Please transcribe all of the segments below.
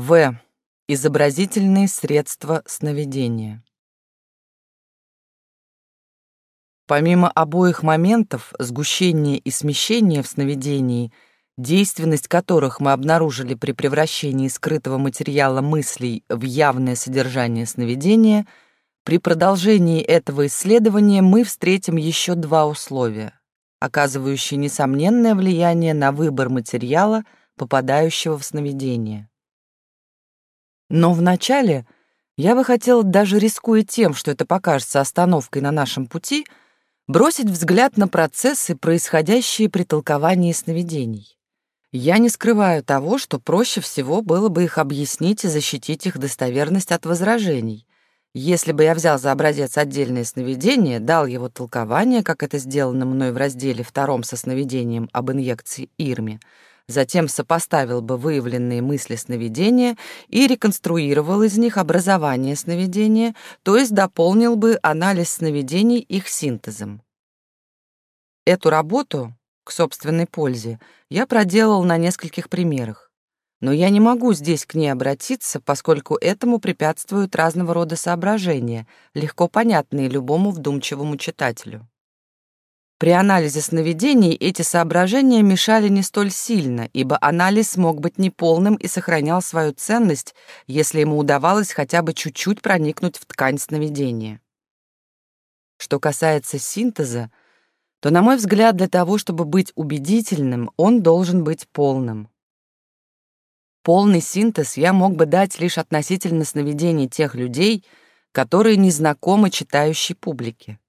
В. Изобразительные средства сновидения. Помимо обоих моментов, сгущения и смещения в сновидении, действенность которых мы обнаружили при превращении скрытого материала мыслей в явное содержание сновидения, при продолжении этого исследования мы встретим еще два условия, оказывающие несомненное влияние на выбор материала, попадающего в сновидение. Но вначале я бы хотела, даже рискуя тем, что это покажется остановкой на нашем пути, бросить взгляд на процессы, происходящие при толковании сновидений. Я не скрываю того, что проще всего было бы их объяснить и защитить их достоверность от возражений. Если бы я взял за образец отдельное сновидение, дал его толкование, как это сделано мной в разделе втором со сновидением об инъекции Ирме, затем сопоставил бы выявленные мысли сновидения и реконструировал из них образование сновидения, то есть дополнил бы анализ сновидений их синтезом. Эту работу, к собственной пользе, я проделал на нескольких примерах. Но я не могу здесь к ней обратиться, поскольку этому препятствуют разного рода соображения, легко понятные любому вдумчивому читателю. При анализе сновидений эти соображения мешали не столь сильно, ибо анализ мог быть неполным и сохранял свою ценность, если ему удавалось хотя бы чуть-чуть проникнуть в ткань сновидения. Что касается синтеза, то, на мой взгляд, для того, чтобы быть убедительным, он должен быть полным. Полный синтез я мог бы дать лишь относительно сновидений тех людей, которые не знакомы читающей публике.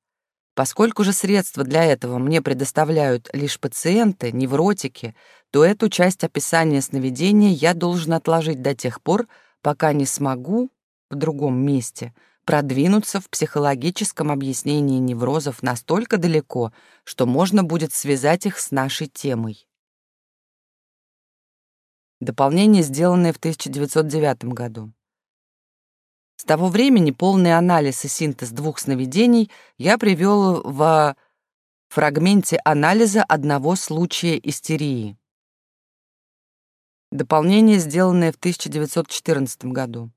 Поскольку же средства для этого мне предоставляют лишь пациенты, невротики, то эту часть описания сновидения я должен отложить до тех пор, пока не смогу в другом месте продвинуться в психологическом объяснении неврозов настолько далеко, что можно будет связать их с нашей темой. Дополнение, сделанное в 1909 году. С того времени полный анализ и синтез двух сновидений я привел в фрагменте анализа одного случая истерии. Дополнение, сделанное в 1914 году.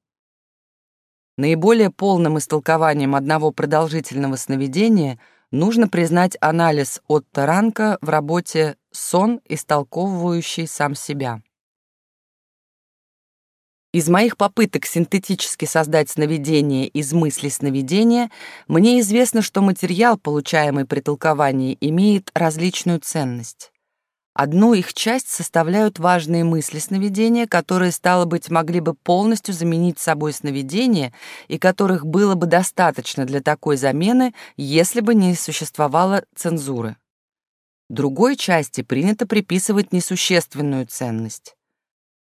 Наиболее полным истолкованием одного продолжительного сновидения нужно признать анализ от Таранка в работе «Сон, истолковывающий сам себя». Из моих попыток синтетически создать сновидение из мысли сновидения, мне известно, что материал, получаемый при толковании, имеет различную ценность. Одну их часть составляют важные мысли сновидения, которые, стало быть, могли бы полностью заменить собой сновидение и которых было бы достаточно для такой замены, если бы не существовало цензуры. Другой части принято приписывать несущественную ценность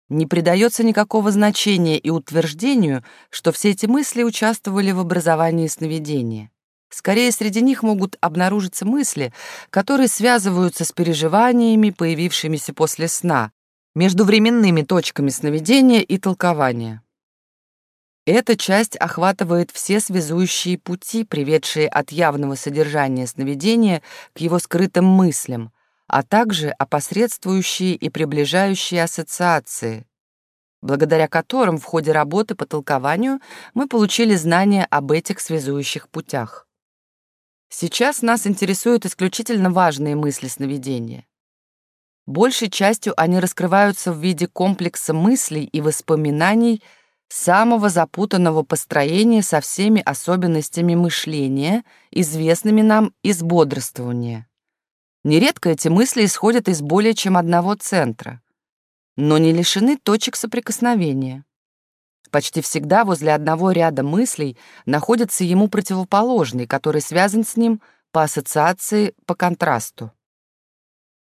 не придается никакого значения и утверждению, что все эти мысли участвовали в образовании сновидения. Скорее, среди них могут обнаружиться мысли, которые связываются с переживаниями, появившимися после сна, между временными точками сновидения и толкования. Эта часть охватывает все связующие пути, приведшие от явного содержания сновидения к его скрытым мыслям, а также опосредствующие и приближающие ассоциации, благодаря которым в ходе работы по толкованию мы получили знания об этих связующих путях. Сейчас нас интересуют исключительно важные мысли сновидения. Большей частью они раскрываются в виде комплекса мыслей и воспоминаний самого запутанного построения со всеми особенностями мышления, известными нам из бодрствования. Нередко эти мысли исходят из более чем одного центра, но не лишены точек соприкосновения. Почти всегда возле одного ряда мыслей находится ему противоположный, который связан с ним по ассоциации, по контрасту.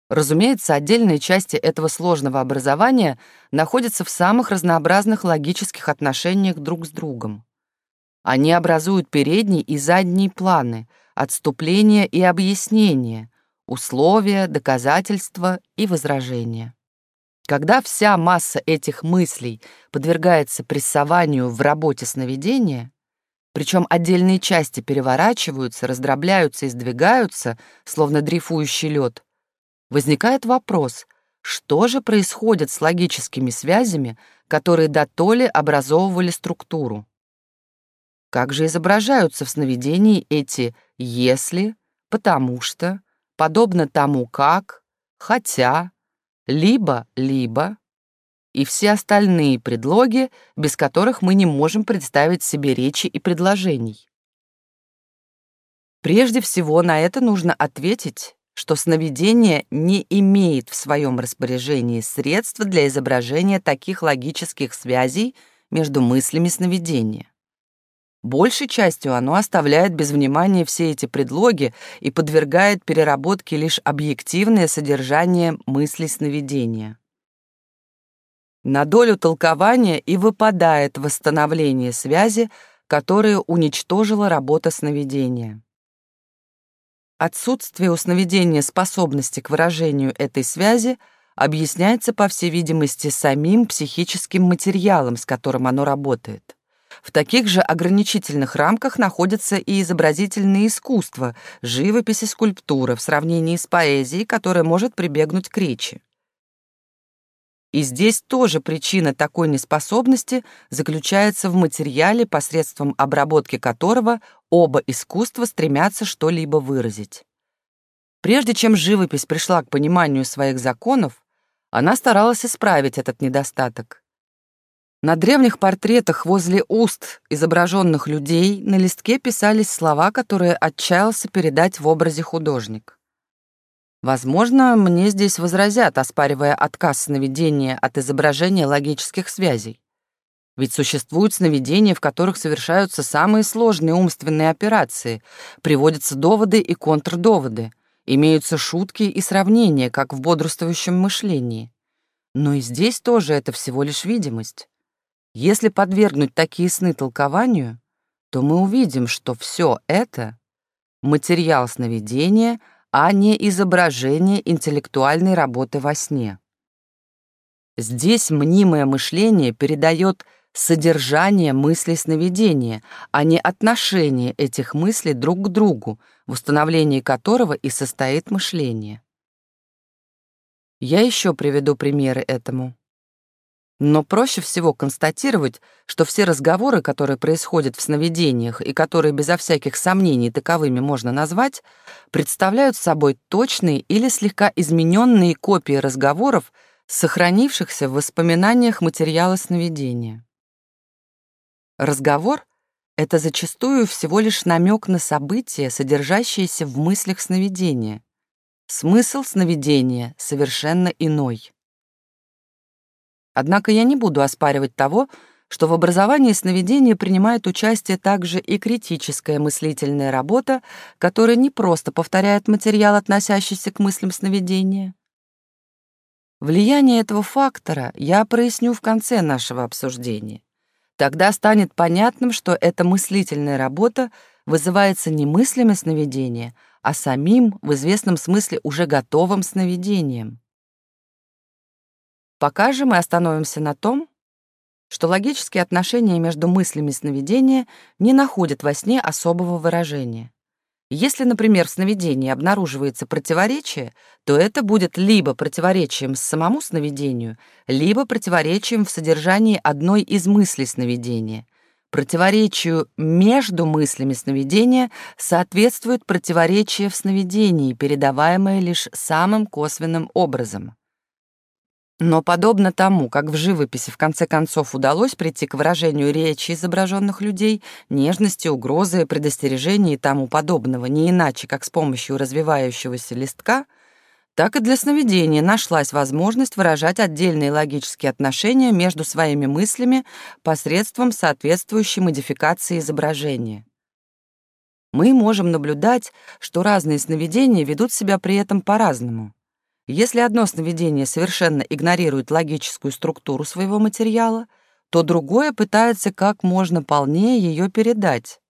Разумеется, отдельные части этого сложного образования находятся в самых разнообразных логических отношениях друг с другом. Они образуют передний и задний планы, отступления и объяснения, условия, доказательства и возражения. Когда вся масса этих мыслей подвергается прессованию в работе сновидения, причем отдельные части переворачиваются, раздробляются и сдвигаются, словно дрейфующий лед, возникает вопрос, что же происходит с логическими связями, которые до толи образовывали структуру. Как же изображаются в сновидении эти «если», «потому что», «подобно тому как», «хотя», «либо», «либо» и все остальные предлоги, без которых мы не можем представить себе речи и предложений. Прежде всего на это нужно ответить, что сновидение не имеет в своем распоряжении средств для изображения таких логических связей между мыслями сновидения. Большей частью оно оставляет без внимания все эти предлоги и подвергает переработке лишь объективное содержание мыслей сновидения. На долю толкования и выпадает восстановление связи, которое уничтожила работа сновидения. Отсутствие у сновидения способности к выражению этой связи объясняется, по всей видимости, самим психическим материалом, с которым оно работает. В таких же ограничительных рамках находится и изобразительное искусство, живопись и скульптура в сравнении с поэзией, которая может прибегнуть к речи. И здесь тоже причина такой неспособности заключается в материале, посредством обработки которого оба искусства стремятся что-либо выразить. Прежде чем живопись пришла к пониманию своих законов, она старалась исправить этот недостаток. На древних портретах возле уст изображенных людей на листке писались слова, которые отчаялся передать в образе художник. Возможно, мне здесь возразят, оспаривая отказ сновидения от изображения логических связей. Ведь существуют сновидения, в которых совершаются самые сложные умственные операции, приводятся доводы и контрдоводы, имеются шутки и сравнения, как в бодрствующем мышлении. Но и здесь тоже это всего лишь видимость. Если подвергнуть такие сны толкованию, то мы увидим, что все это — материал сновидения — а не изображение интеллектуальной работы во сне. Здесь мнимое мышление передает содержание мысли сновидения, а не отношение этих мыслей друг к другу, в установлении которого и состоит мышление. Я еще приведу примеры этому. Но проще всего констатировать, что все разговоры, которые происходят в сновидениях и которые безо всяких сомнений таковыми можно назвать, представляют собой точные или слегка измененные копии разговоров, сохранившихся в воспоминаниях материала сновидения. Разговор — это зачастую всего лишь намек на события, содержащиеся в мыслях сновидения. Смысл сновидения совершенно иной. Однако я не буду оспаривать того, что в образовании сновидения принимает участие также и критическая мыслительная работа, которая не просто повторяет материал, относящийся к мыслям сновидения. Влияние этого фактора я проясню в конце нашего обсуждения. Тогда станет понятным, что эта мыслительная работа вызывается не мыслями сновидения, а самим, в известном смысле, уже готовым сновидением. Пока же мы остановимся на том, что логические отношения между мыслями сновидения не находят во сне особого выражения. Если, например, в сновидении обнаруживается противоречие, то это будет либо противоречием самому сновидению, либо противоречием в содержании одной из мыслей сновидения. Противоречию между мыслями сновидения соответствует противоречие в сновидении, передаваемое лишь самым косвенным образом. Но подобно тому, как в живописи в конце концов удалось прийти к выражению речи изображенных людей, нежности, угрозы, предостережения и тому подобного, не иначе, как с помощью развивающегося листка, так и для сновидения нашлась возможность выражать отдельные логические отношения между своими мыслями посредством соответствующей модификации изображения. Мы можем наблюдать, что разные сновидения ведут себя при этом по-разному. Если одно сновидение совершенно игнорирует логическую структуру своего материала, то другое пытается как можно полнее ее передать.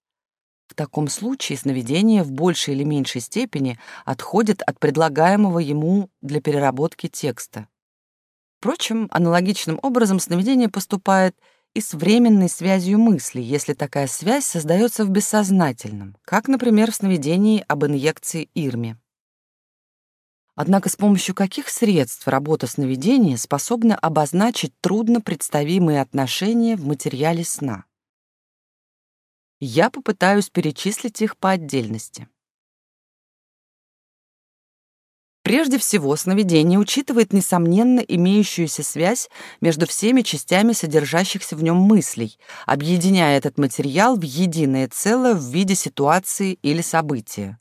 В таком случае сновидение в большей или меньшей степени отходит от предлагаемого ему для переработки текста. Впрочем, аналогичным образом сновидение поступает и с временной связью мысли, если такая связь создается в бессознательном, как, например, в сновидении об инъекции Ирме. Однако с помощью каких средств работа сновидения способна обозначить трудно представимые отношения в материале сна? Я попытаюсь перечислить их по отдельности. Прежде всего, сновидение учитывает несомненно имеющуюся связь между всеми частями содержащихся в нем мыслей, объединяя этот материал в единое целое в виде ситуации или события.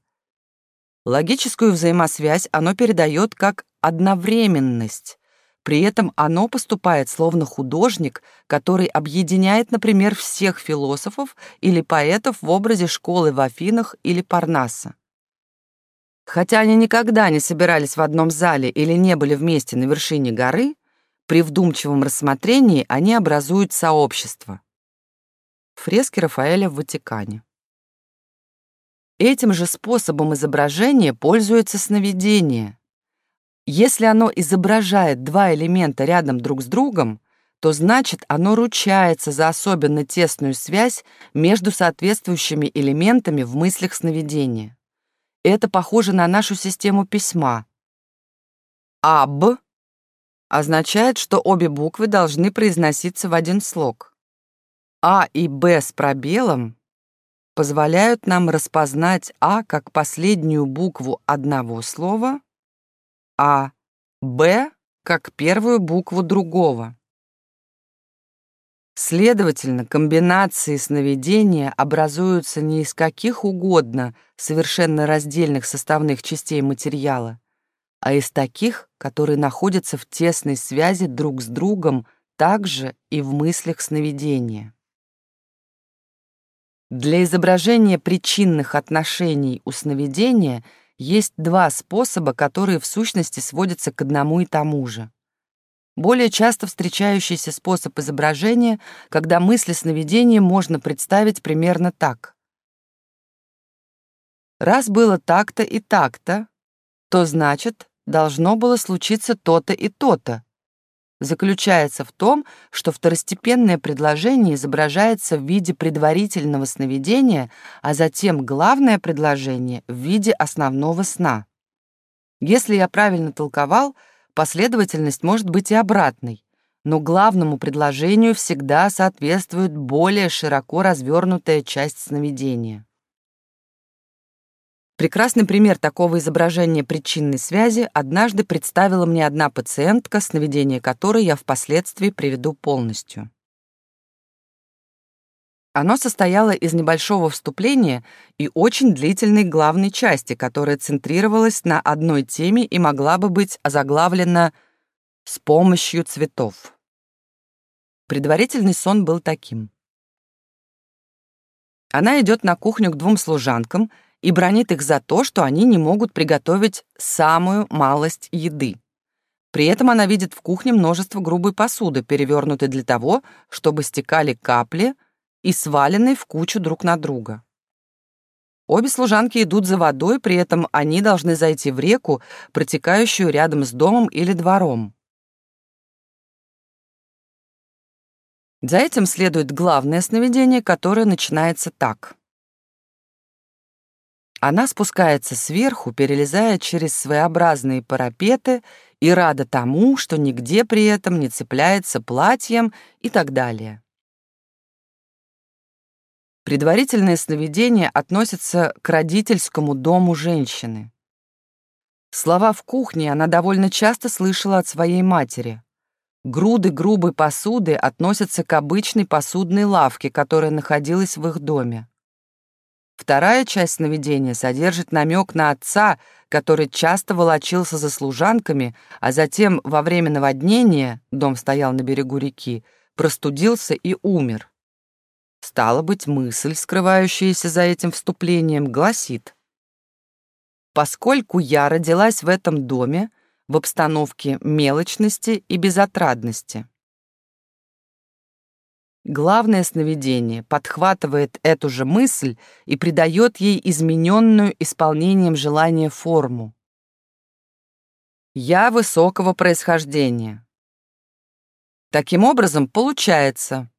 Логическую взаимосвязь оно передает как одновременность. При этом оно поступает словно художник, который объединяет, например, всех философов или поэтов в образе школы в Афинах или Парнаса. Хотя они никогда не собирались в одном зале или не были вместе на вершине горы, при вдумчивом рассмотрении они образуют сообщество. Фрески Рафаэля в Ватикане. Этим же способом изображения пользуется сновидение. Если оно изображает два элемента рядом друг с другом, то значит оно ручается за особенно тесную связь между соответствующими элементами в мыслях сновидения. Это похоже на нашу систему письма. «Аб» означает, что обе буквы должны произноситься в один слог. «А» и «Б» с пробелом позволяют нам распознать А как последнюю букву одного слова, а Б как первую букву другого. Следовательно, комбинации сновидения образуются не из каких угодно совершенно раздельных составных частей материала, а из таких, которые находятся в тесной связи друг с другом также и в мыслях сновидения. Для изображения причинных отношений у сновидения есть два способа, которые в сущности сводятся к одному и тому же. Более часто встречающийся способ изображения, когда мысли сновидения можно представить примерно так. Раз было так-то и так-то, то значит, должно было случиться то-то и то-то, заключается в том, что второстепенное предложение изображается в виде предварительного сновидения, а затем главное предложение в виде основного сна. Если я правильно толковал, последовательность может быть и обратной, но главному предложению всегда соответствует более широко развернутая часть сновидения. Прекрасный пример такого изображения причинной связи однажды представила мне одна пациентка, сновидение которой я впоследствии приведу полностью. Оно состояло из небольшого вступления и очень длительной главной части, которая центрировалась на одной теме и могла бы быть озаглавлена «С помощью цветов». Предварительный сон был таким. Она идет на кухню к двум служанкам — и бронит их за то, что они не могут приготовить самую малость еды. При этом она видит в кухне множество грубой посуды, перевернутой для того, чтобы стекали капли и сваленной в кучу друг на друга. Обе служанки идут за водой, при этом они должны зайти в реку, протекающую рядом с домом или двором. За этим следует главное сновидение, которое начинается так. Она спускается сверху, перелезая через своеобразные парапеты и рада тому, что нигде при этом не цепляется платьем и так далее. Предварительное сновидение относится к родительскому дому женщины. Слова в кухне она довольно часто слышала от своей матери. Груды грубой посуды относятся к обычной посудной лавке, которая находилась в их доме. Вторая часть сновидения содержит намек на отца, который часто волочился за служанками, а затем во время наводнения, дом стоял на берегу реки, простудился и умер. Стало быть, мысль, скрывающаяся за этим вступлением, гласит «Поскольку я родилась в этом доме, в обстановке мелочности и безотрадности, Главное сновидение подхватывает эту же мысль и придает ей измененную исполнением желания форму. Я высокого происхождения. Таким образом, получается,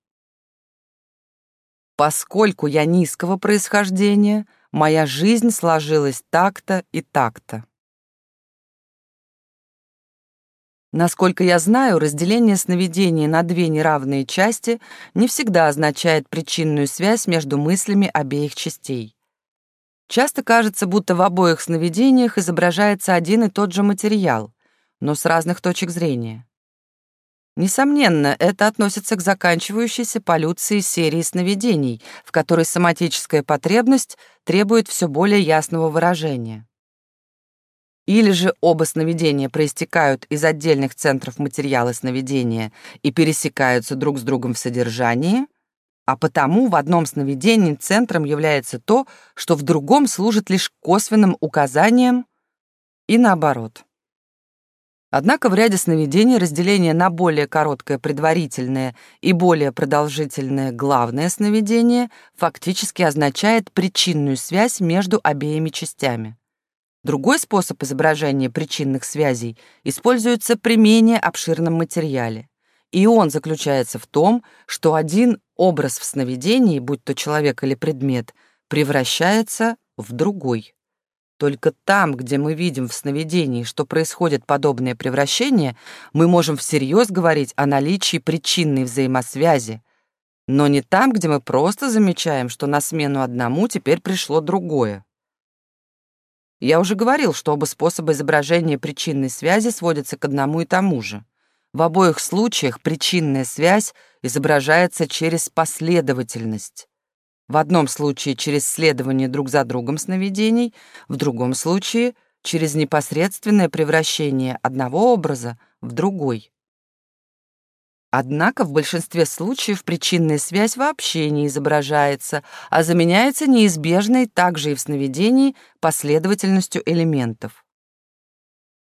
поскольку я низкого происхождения, моя жизнь сложилась так-то и так-то. Насколько я знаю, разделение сновидений на две неравные части не всегда означает причинную связь между мыслями обеих частей. Часто кажется, будто в обоих сновидениях изображается один и тот же материал, но с разных точек зрения. Несомненно, это относится к заканчивающейся полюции серии сновидений, в которой соматическая потребность требует все более ясного выражения. Или же оба сновидения проистекают из отдельных центров материала сновидения и пересекаются друг с другом в содержании, а потому в одном сновидении центром является то, что в другом служит лишь косвенным указанием, и наоборот. Однако в ряде сновидений разделение на более короткое предварительное и более продолжительное главное сновидение фактически означает причинную связь между обеими частями. Другой способ изображения причинных связей используется при менее обширном материале. И он заключается в том, что один образ в сновидении, будь то человек или предмет, превращается в другой. Только там, где мы видим в сновидении, что происходит подобное превращение, мы можем всерьез говорить о наличии причинной взаимосвязи, но не там, где мы просто замечаем, что на смену одному теперь пришло другое. Я уже говорил, что оба способа изображения причинной связи сводятся к одному и тому же. В обоих случаях причинная связь изображается через последовательность. В одном случае через следование друг за другом сновидений, в другом случае через непосредственное превращение одного образа в другой. Однако в большинстве случаев причинная связь вообще не изображается, а заменяется неизбежной также и в сновидении последовательностью элементов.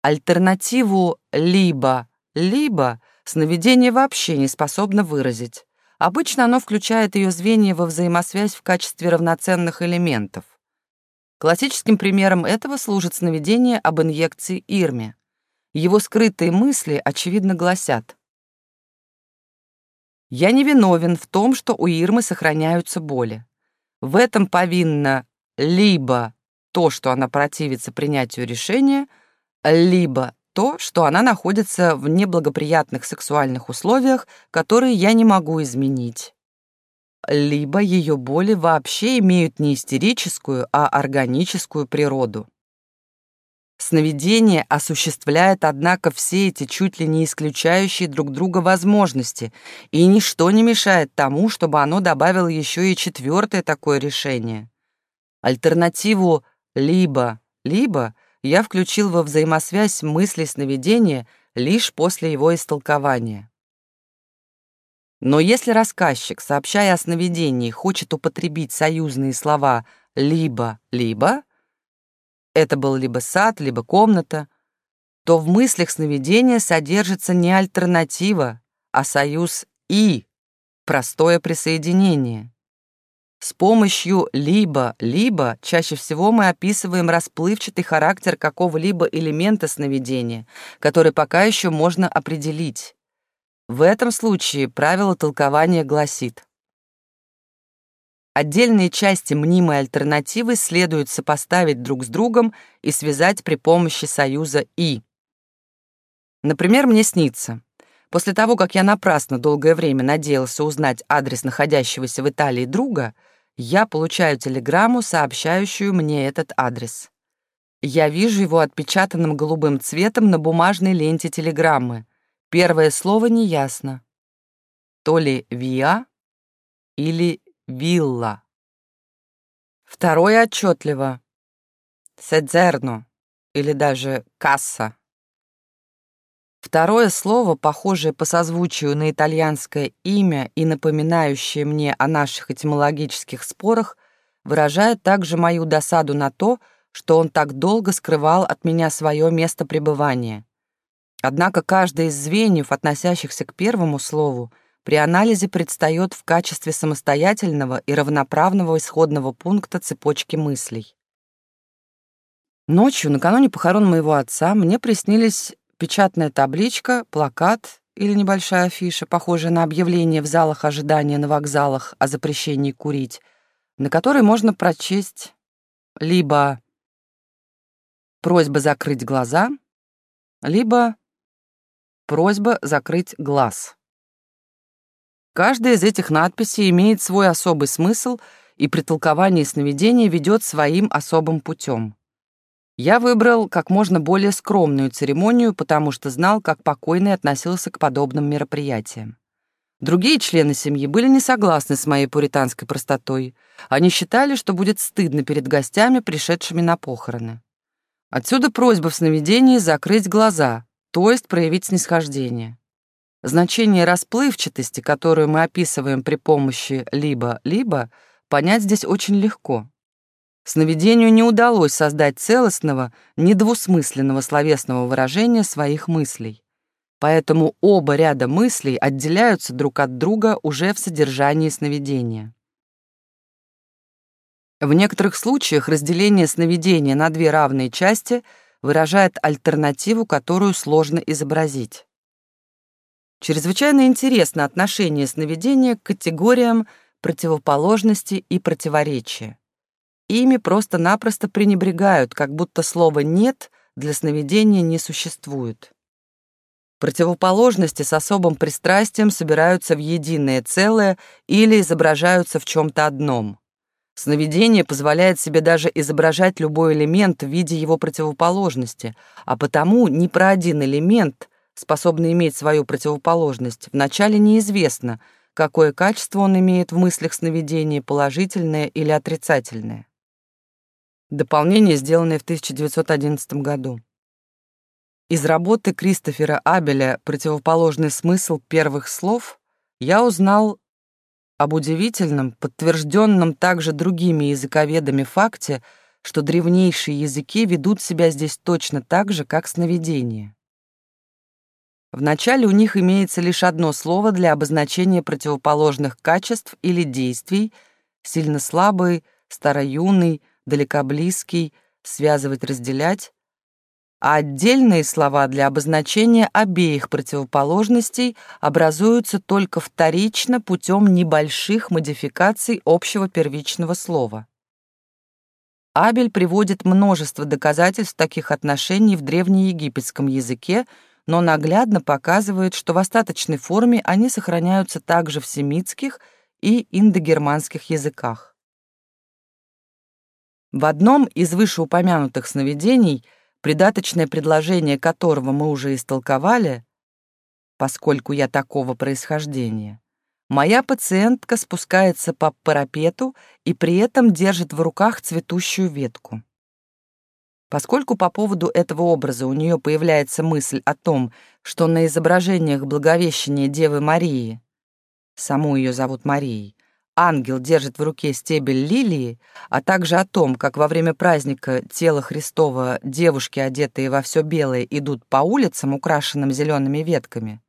Альтернативу «либо-либо» сновидение вообще не способно выразить. Обычно оно включает ее звенья во взаимосвязь в качестве равноценных элементов. Классическим примером этого служит сновидение об инъекции Ирме. Его скрытые мысли, очевидно, гласят – я не виновен в том, что у Ирмы сохраняются боли. В этом повинно либо то, что она противится принятию решения, либо то, что она находится в неблагоприятных сексуальных условиях, которые я не могу изменить. Либо ее боли вообще имеют не истерическую, а органическую природу. Сновидение осуществляет, однако, все эти чуть ли не исключающие друг друга возможности, и ничто не мешает тому, чтобы оно добавило еще и четвертое такое решение. Альтернативу «либо-либо» я включил во взаимосвязь мысли сновидения лишь после его истолкования. Но если рассказчик, сообщая о сновидении, хочет употребить союзные слова «либо-либо», это был либо сад, либо комната, то в мыслях сновидения содержится не альтернатива, а союз «и», простое присоединение. С помощью «либо-либо» чаще всего мы описываем расплывчатый характер какого-либо элемента сновидения, который пока еще можно определить. В этом случае правило толкования гласит Отдельные части мнимой альтернативы следует сопоставить друг с другом и связать при помощи союза «и». Например, мне снится. После того, как я напрасно долгое время надеялся узнать адрес находящегося в Италии друга, я получаю телеграмму, сообщающую мне этот адрес. Я вижу его отпечатанным голубым цветом на бумажной ленте телеграммы. Первое слово неясно. То ли «виа» или вилла. Второе отчетливо. Седзерно или даже касса. Второе слово, похожее по созвучию на итальянское имя и напоминающее мне о наших этимологических спорах, выражает также мою досаду на то, что он так долго скрывал от меня свое место пребывания. Однако каждое из звеньев, относящихся к первому слову, при анализе предстает в качестве самостоятельного и равноправного исходного пункта цепочки мыслей. Ночью, накануне похорон моего отца, мне приснились печатная табличка, плакат или небольшая афиша, похожая на объявление в залах ожидания на вокзалах о запрещении курить, на которой можно прочесть либо просьба закрыть глаза, либо Просьба закрыть глаз. Каждая из этих надписей имеет свой особый смысл, и при толковании сновидения ведет своим особым путем. Я выбрал как можно более скромную церемонию, потому что знал, как покойный относился к подобным мероприятиям. Другие члены семьи были не согласны с моей пуританской простотой. Они считали, что будет стыдно перед гостями, пришедшими на похороны. Отсюда просьба в сновидении закрыть глаза, то есть проявить снисхождение. Значение расплывчатости, которую мы описываем при помощи «либо-либо», понять здесь очень легко. Сновидению не удалось создать целостного, недвусмысленного словесного выражения своих мыслей. Поэтому оба ряда мыслей отделяются друг от друга уже в содержании сновидения. В некоторых случаях разделение сновидения на две равные части выражает альтернативу, которую сложно изобразить. Чрезвычайно интересно отношение сновидения к категориям противоположности и противоречия. Ими просто-напросто пренебрегают, как будто слова «нет» для сновидения не существует. Противоположности с особым пристрастием собираются в единое целое или изображаются в чем-то одном. Сновидение позволяет себе даже изображать любой элемент в виде его противоположности, а потому ни про один элемент, способный иметь свою противоположность, вначале неизвестно, какое качество он имеет в мыслях сновидения, положительное или отрицательное. Дополнение, сделанное в 1911 году. Из работы Кристофера Абеля «Противоположный смысл первых слов» я узнал об удивительном, подтвержденном также другими языковедами факте, что древнейшие языки ведут себя здесь точно так же, как сновидения. Вначале у них имеется лишь одно слово для обозначения противоположных качеств или действий, сильно слабый, староюный, далекоблизкий, связывать-разделять, а отдельные слова для обозначения обеих противоположностей образуются только вторично путем небольших модификаций общего первичного слова. Абель приводит множество доказательств таких отношений в древнеегипетском языке, но наглядно показывает, что в остаточной форме они сохраняются также в семитских и индогерманских языках. В одном из вышеупомянутых сновидений – придаточное предложение которого мы уже истолковали, поскольку я такого происхождения, моя пациентка спускается по парапету и при этом держит в руках цветущую ветку. Поскольку по поводу этого образа у нее появляется мысль о том, что на изображениях Благовещения Девы Марии, саму ее зовут Марией, ангел держит в руке стебель лилии, а также о том, как во время праздника тела Христова девушки, одетые во все белое, идут по улицам, украшенным зелеными ветками,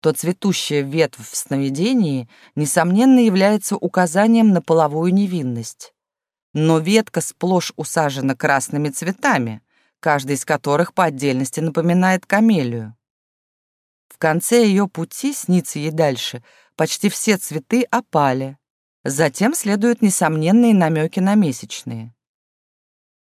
то цветущая ветвь в сновидении, несомненно, является указанием на половую невинность. Но ветка сплошь усажена красными цветами, каждый из которых по отдельности напоминает камелию. В конце ее пути, снится ей дальше, почти все цветы опали, Затем следуют несомненные намеки на месячные.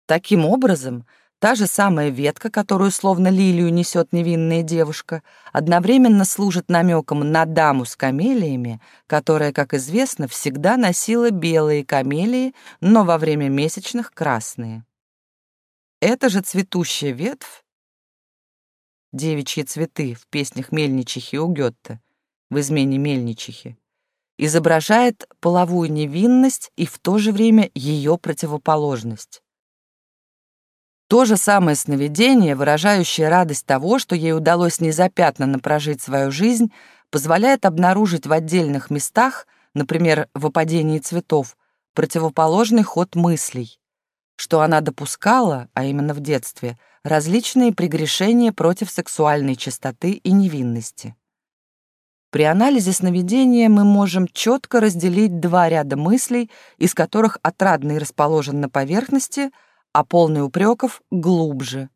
Таким образом, та же самая ветка, которую словно лилию несет невинная девушка, одновременно служит намеком на даму с камелиями, которая, как известно, всегда носила белые камелии, но во время месячных — красные. Эта же цветущая ветвь, девичьи цветы в песнях Мельничихи у Гетте, в измене Мельничихи, изображает половую невинность и в то же время ее противоположность. То же самое сновидение, выражающее радость того, что ей удалось незапятнанно прожить свою жизнь, позволяет обнаружить в отдельных местах, например, в опадении цветов, противоположный ход мыслей, что она допускала, а именно в детстве, различные прегрешения против сексуальной чистоты и невинности. При анализе сновидения мы можем четко разделить два ряда мыслей, из которых отрадный расположен на поверхности, а полный упреков — глубже.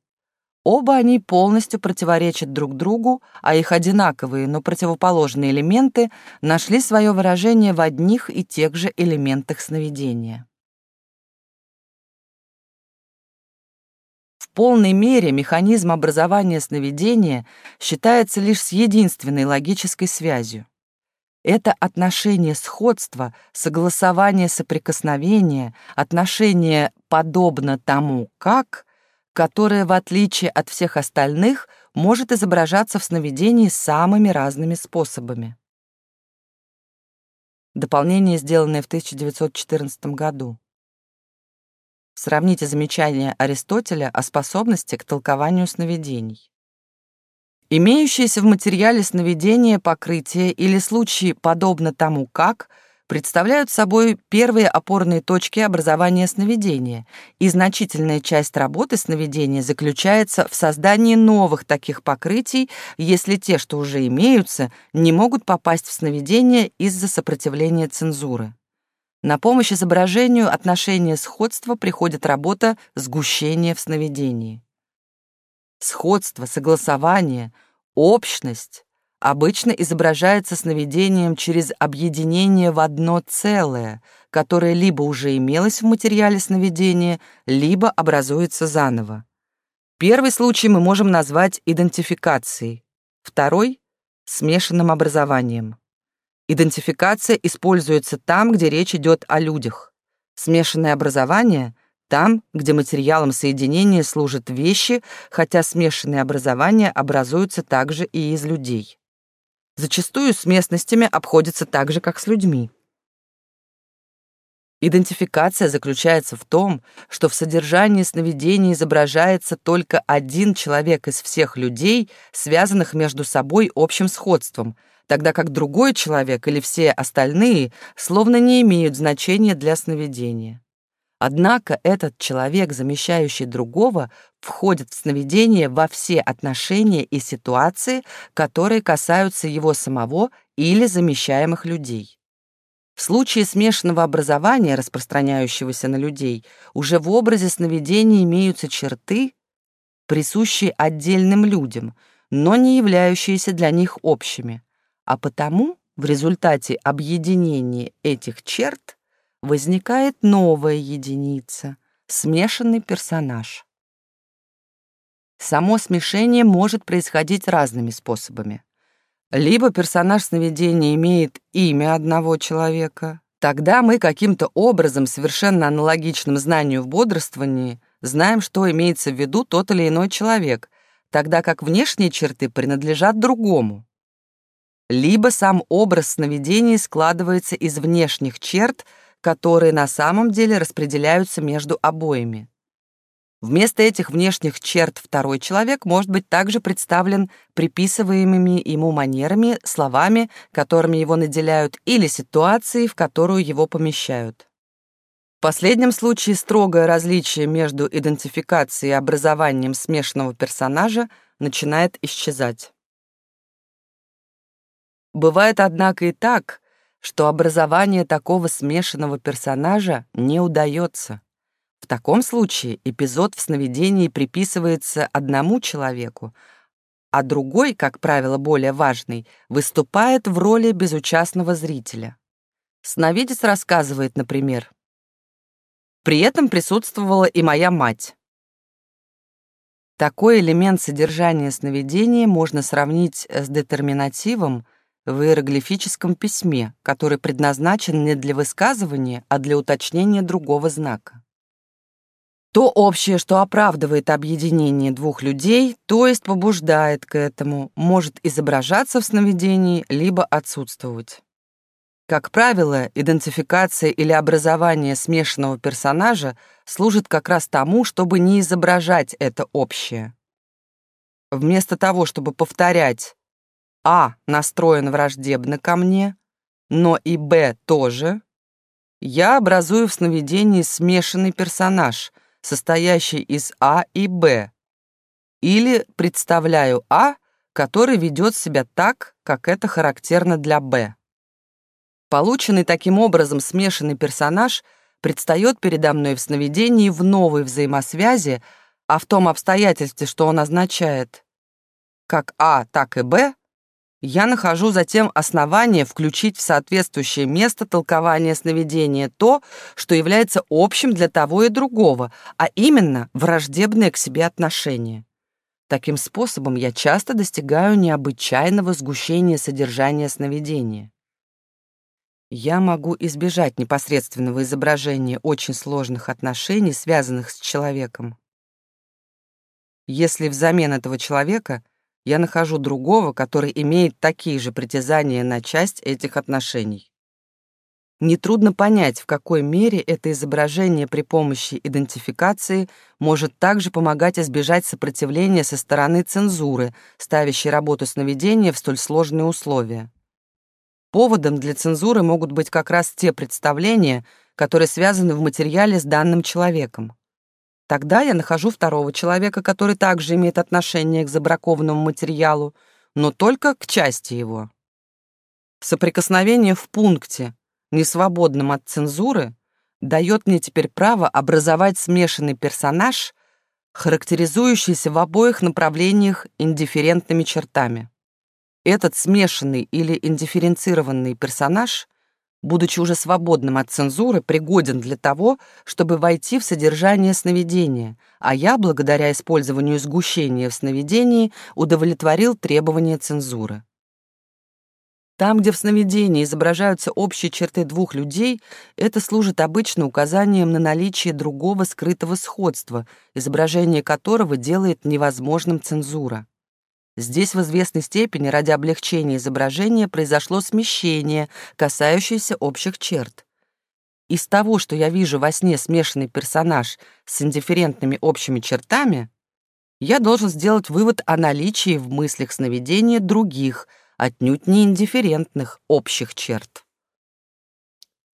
Оба они полностью противоречат друг другу, а их одинаковые, но противоположные элементы нашли свое выражение в одних и тех же элементах сновидения. В полной мере механизм образования сновидения считается лишь с единственной логической связью. Это отношение сходства, согласование соприкосновения, отношение подобно тому, как, которое, в отличие от всех остальных, может изображаться в сновидении самыми разными способами. Дополнение, сделанное в 1914 году. Сравните замечания Аристотеля о способности к толкованию сновидений. Имеющиеся в материале сновидения покрытие или случаи подобно тому как представляют собой первые опорные точки образования сновидения, и значительная часть работы сновидения заключается в создании новых таких покрытий, если те, что уже имеются, не могут попасть в сновидение из-за сопротивления цензуры. На помощь изображению отношения сходства приходит работа сгущения в сновидении. Сходство, согласование, общность обычно изображается сновидением через объединение в одно целое, которое либо уже имелось в материале сновидения, либо образуется заново. Первый случай мы можем назвать идентификацией, второй — смешанным образованием. Идентификация используется там, где речь идет о людях. Смешанное образование — там, где материалом соединения служат вещи, хотя смешанные образования образуются также и из людей. Зачастую с местностями обходится так же, как с людьми. Идентификация заключается в том, что в содержании сновидения изображается только один человек из всех людей, связанных между собой общим сходством — тогда как другой человек или все остальные словно не имеют значения для сновидения. Однако этот человек, замещающий другого, входит в сновидение во все отношения и ситуации, которые касаются его самого или замещаемых людей. В случае смешанного образования, распространяющегося на людей, уже в образе сновидения имеются черты, присущие отдельным людям, но не являющиеся для них общими а потому в результате объединения этих черт возникает новая единица, смешанный персонаж. Само смешение может происходить разными способами. Либо персонаж сновидения имеет имя одного человека, тогда мы каким-то образом, совершенно аналогичным знанию в бодрствовании, знаем, что имеется в виду тот или иной человек, тогда как внешние черты принадлежат другому либо сам образ сновидений складывается из внешних черт, которые на самом деле распределяются между обоими. Вместо этих внешних черт второй человек может быть также представлен приписываемыми ему манерами, словами, которыми его наделяют, или ситуацией, в которую его помещают. В последнем случае строгое различие между идентификацией и образованием смешанного персонажа начинает исчезать. Бывает, однако, и так, что образование такого смешанного персонажа не удается. В таком случае эпизод в сновидении приписывается одному человеку, а другой, как правило, более важный, выступает в роли безучастного зрителя. Сновидец рассказывает, например, «При этом присутствовала и моя мать». Такой элемент содержания сновидения можно сравнить с детерминативом, в иероглифическом письме, который предназначен не для высказывания, а для уточнения другого знака. То общее, что оправдывает объединение двух людей, то есть побуждает к этому, может изображаться в сновидении, либо отсутствовать. Как правило, идентификация или образование смешанного персонажа служит как раз тому, чтобы не изображать это общее. Вместо того, чтобы повторять а настроен враждебно ко мне, но и Б тоже, я образую в сновидении смешанный персонаж, состоящий из А и Б, или представляю А, который ведет себя так, как это характерно для Б. Полученный таким образом смешанный персонаж предстает передо мной в сновидении в новой взаимосвязи, а в том обстоятельстве, что он означает как А, так и Б, я нахожу затем основание включить в соответствующее место толкования сновидения то, что является общим для того и другого, а именно враждебное к себе отношение. Таким способом я часто достигаю необычайного сгущения содержания сновидения. Я могу избежать непосредственного изображения очень сложных отношений, связанных с человеком. Если взамен этого человека я нахожу другого, который имеет такие же притязания на часть этих отношений. Нетрудно понять, в какой мере это изображение при помощи идентификации может также помогать избежать сопротивления со стороны цензуры, ставящей работу сновидения в столь сложные условия. Поводом для цензуры могут быть как раз те представления, которые связаны в материале с данным человеком. Тогда я нахожу второго человека, который также имеет отношение к забракованному материалу, но только к части его. Соприкосновение в пункте, несвободном от цензуры, дает мне теперь право образовать смешанный персонаж, характеризующийся в обоих направлениях индифферентными чертами. Этот смешанный или индифференцированный персонаж, будучи уже свободным от цензуры, пригоден для того, чтобы войти в содержание сновидения, а я, благодаря использованию сгущения в сновидении, удовлетворил требования цензуры. Там, где в сновидении изображаются общие черты двух людей, это служит обычно указанием на наличие другого скрытого сходства, изображение которого делает невозможным цензура. Здесь в известной степени ради облегчения изображения произошло смещение, касающееся общих черт. Из того, что я вижу во сне смешанный персонаж с индифферентными общими чертами, я должен сделать вывод о наличии в мыслях сновидения других, отнюдь не индифферентных общих черт.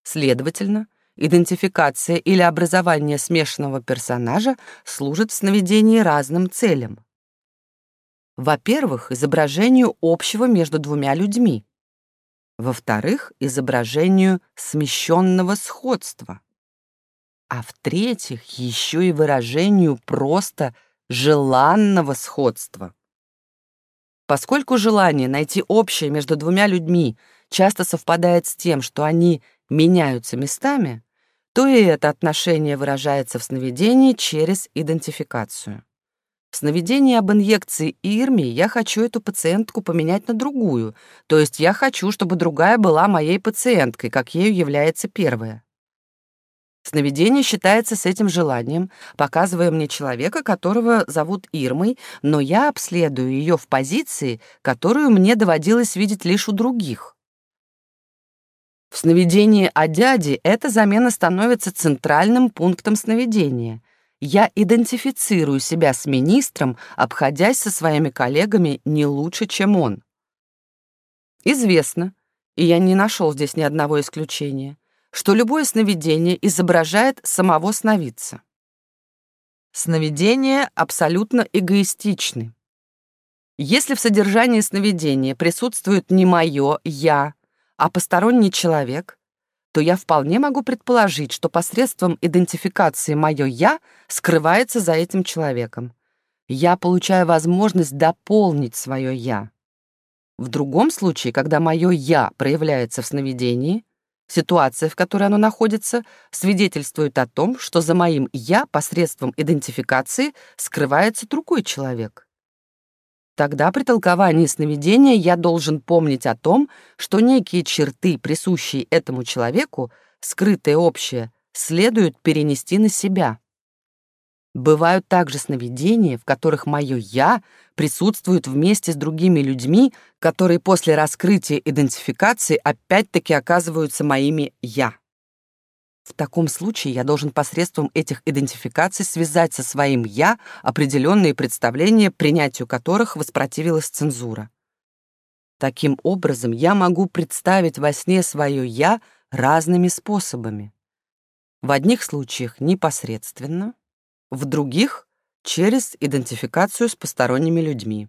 Следовательно, идентификация или образование смешанного персонажа служит в сновидении разным целям. Во-первых, изображению общего между двумя людьми. Во-вторых, изображению смещенного сходства. А в-третьих, еще и выражению просто желанного сходства. Поскольку желание найти общее между двумя людьми часто совпадает с тем, что они меняются местами, то и это отношение выражается в сновидении через идентификацию. В сновидении об инъекции Ирми я хочу эту пациентку поменять на другую, то есть я хочу, чтобы другая была моей пациенткой, как ею является первая. Сновидение считается с этим желанием, показывая мне человека, которого зовут Ирмой, но я обследую ее в позиции, которую мне доводилось видеть лишь у других. В сновидении о дяде эта замена становится центральным пунктом сновидения я идентифицирую себя с министром, обходясь со своими коллегами не лучше, чем он. Известно, и я не нашел здесь ни одного исключения, что любое сновидение изображает самого сновидца. Сновидения абсолютно эгоистичны. Если в содержании сновидения присутствует не мое «я», а посторонний человек, то я вполне могу предположить, что посредством идентификации мое «я» скрывается за этим человеком. Я получаю возможность дополнить свое «я». В другом случае, когда мое «я» проявляется в сновидении, ситуация, в которой оно находится, свидетельствует о том, что за моим «я» посредством идентификации скрывается другой человек. Тогда при толковании сновидения я должен помнить о том, что некие черты, присущие этому человеку, скрытые общее, следует перенести на себя. Бывают также сновидения, в которых мое «я» присутствует вместе с другими людьми, которые после раскрытия идентификации опять-таки оказываются моими «я». В таком случае я должен посредством этих идентификаций связать со своим «я» определенные представления, принятию которых воспротивилась цензура. Таким образом, я могу представить во сне свое «я» разными способами. В одних случаях непосредственно, в других — через идентификацию с посторонними людьми.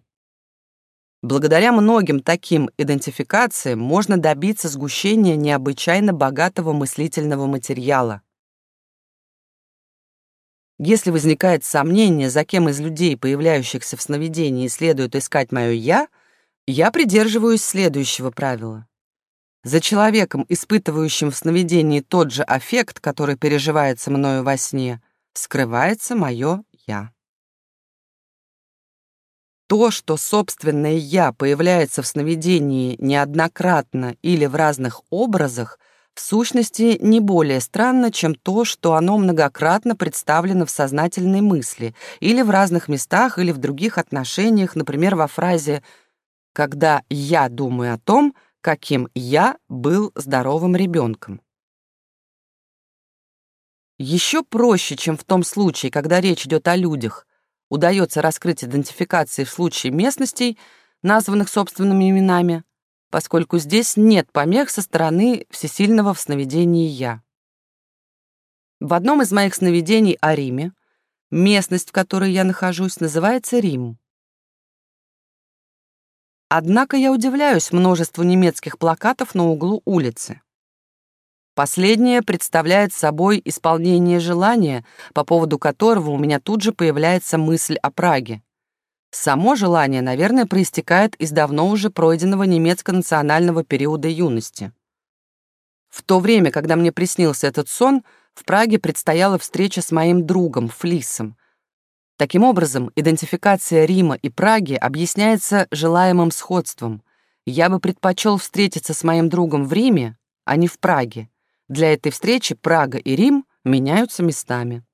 Благодаря многим таким идентификациям можно добиться сгущения необычайно богатого мыслительного материала. Если возникает сомнение, за кем из людей, появляющихся в сновидении, следует искать мое «я», Я придерживаюсь следующего правила. За человеком, испытывающим в сновидении тот же аффект, который переживается мною во сне, скрывается мое «я». То, что собственное «я» появляется в сновидении неоднократно или в разных образах, в сущности не более странно, чем то, что оно многократно представлено в сознательной мысли или в разных местах или в других отношениях, например, во фразе «когда я думаю о том», каким я был здоровым ребенком. Еще проще, чем в том случае, когда речь идет о людях, удается раскрыть идентификации в случае местностей, названных собственными именами, поскольку здесь нет помех со стороны всесильного в сновидении «я». В одном из моих сновидений о Риме местность, в которой я нахожусь, называется Рим. Однако я удивляюсь множеству немецких плакатов на углу улицы. Последнее представляет собой исполнение желания, по поводу которого у меня тут же появляется мысль о Праге. Само желание, наверное, проистекает из давно уже пройденного немецко-национального периода юности. В то время, когда мне приснился этот сон, в Праге предстояла встреча с моим другом Флисом, Таким образом, идентификация Рима и Праги объясняется желаемым сходством. Я бы предпочел встретиться с моим другом в Риме, а не в Праге. Для этой встречи Прага и Рим меняются местами.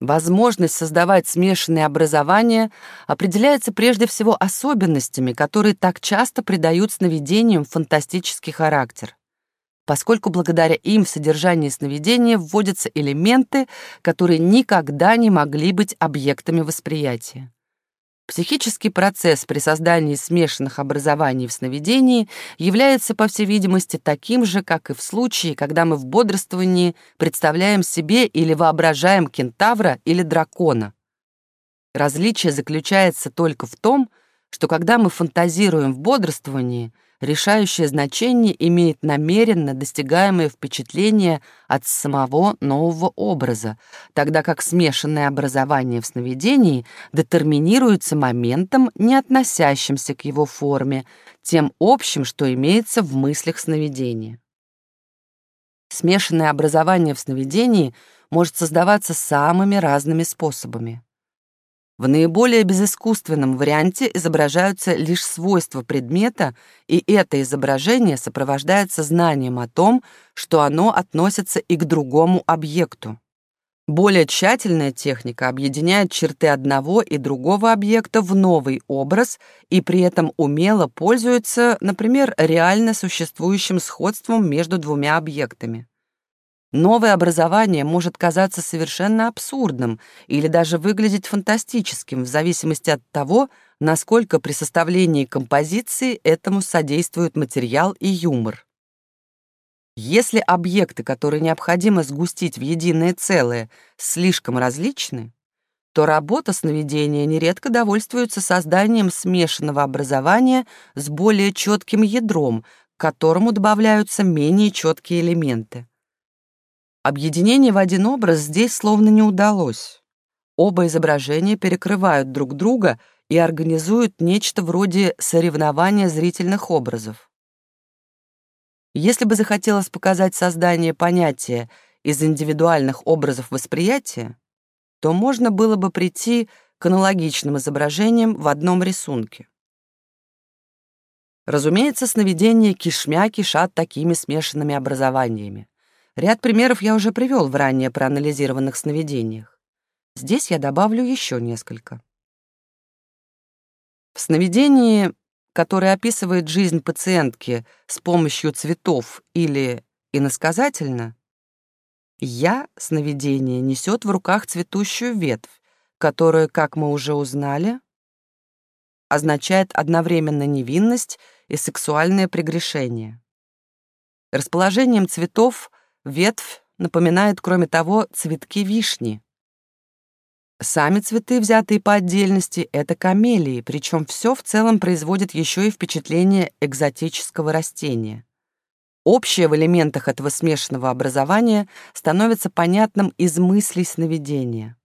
Возможность создавать смешанные образования определяется прежде всего особенностями, которые так часто придают сновидениям фантастический характер поскольку благодаря им в содержании сновидения вводятся элементы, которые никогда не могли быть объектами восприятия. Психический процесс при создании смешанных образований в сновидении является, по всей видимости, таким же, как и в случае, когда мы в бодрствовании представляем себе или воображаем кентавра или дракона. Различие заключается только в том, что когда мы фантазируем в бодрствовании — решающее значение имеет намеренно достигаемое впечатление от самого нового образа, тогда как смешанное образование в сновидении детерминируется моментом, не относящимся к его форме, тем общим, что имеется в мыслях сновидения. Смешанное образование в сновидении может создаваться самыми разными способами. В наиболее безыскусственном варианте изображаются лишь свойства предмета, и это изображение сопровождается знанием о том, что оно относится и к другому объекту. Более тщательная техника объединяет черты одного и другого объекта в новый образ и при этом умело пользуется, например, реально существующим сходством между двумя объектами. Новое образование может казаться совершенно абсурдным или даже выглядеть фантастическим в зависимости от того, насколько при составлении композиции этому содействуют материал и юмор. Если объекты, которые необходимо сгустить в единое целое, слишком различны, то работа сновидения нередко довольствуется созданием смешанного образования с более четким ядром, к которому добавляются менее четкие элементы. Объединение в один образ здесь словно не удалось. Оба изображения перекрывают друг друга и организуют нечто вроде соревнования зрительных образов. Если бы захотелось показать создание понятия из индивидуальных образов восприятия, то можно было бы прийти к аналогичным изображениям в одном рисунке. Разумеется, сновидения кишмя кишат такими смешанными образованиями. Ряд примеров я уже привел в ранее проанализированных сновидениях. Здесь я добавлю еще несколько. В сновидении, которое описывает жизнь пациентки с помощью цветов или иносказательно, я, сновидение, несет в руках цветущую ветвь, которая, как мы уже узнали, означает одновременно невинность и сексуальное прегрешение. Расположением цветов Ветвь напоминает, кроме того, цветки вишни. Сами цветы, взятые по отдельности, это камелии, причем все в целом производит еще и впечатление экзотического растения. Общее в элементах этого смешанного образования становится понятным из мыслей сновидения.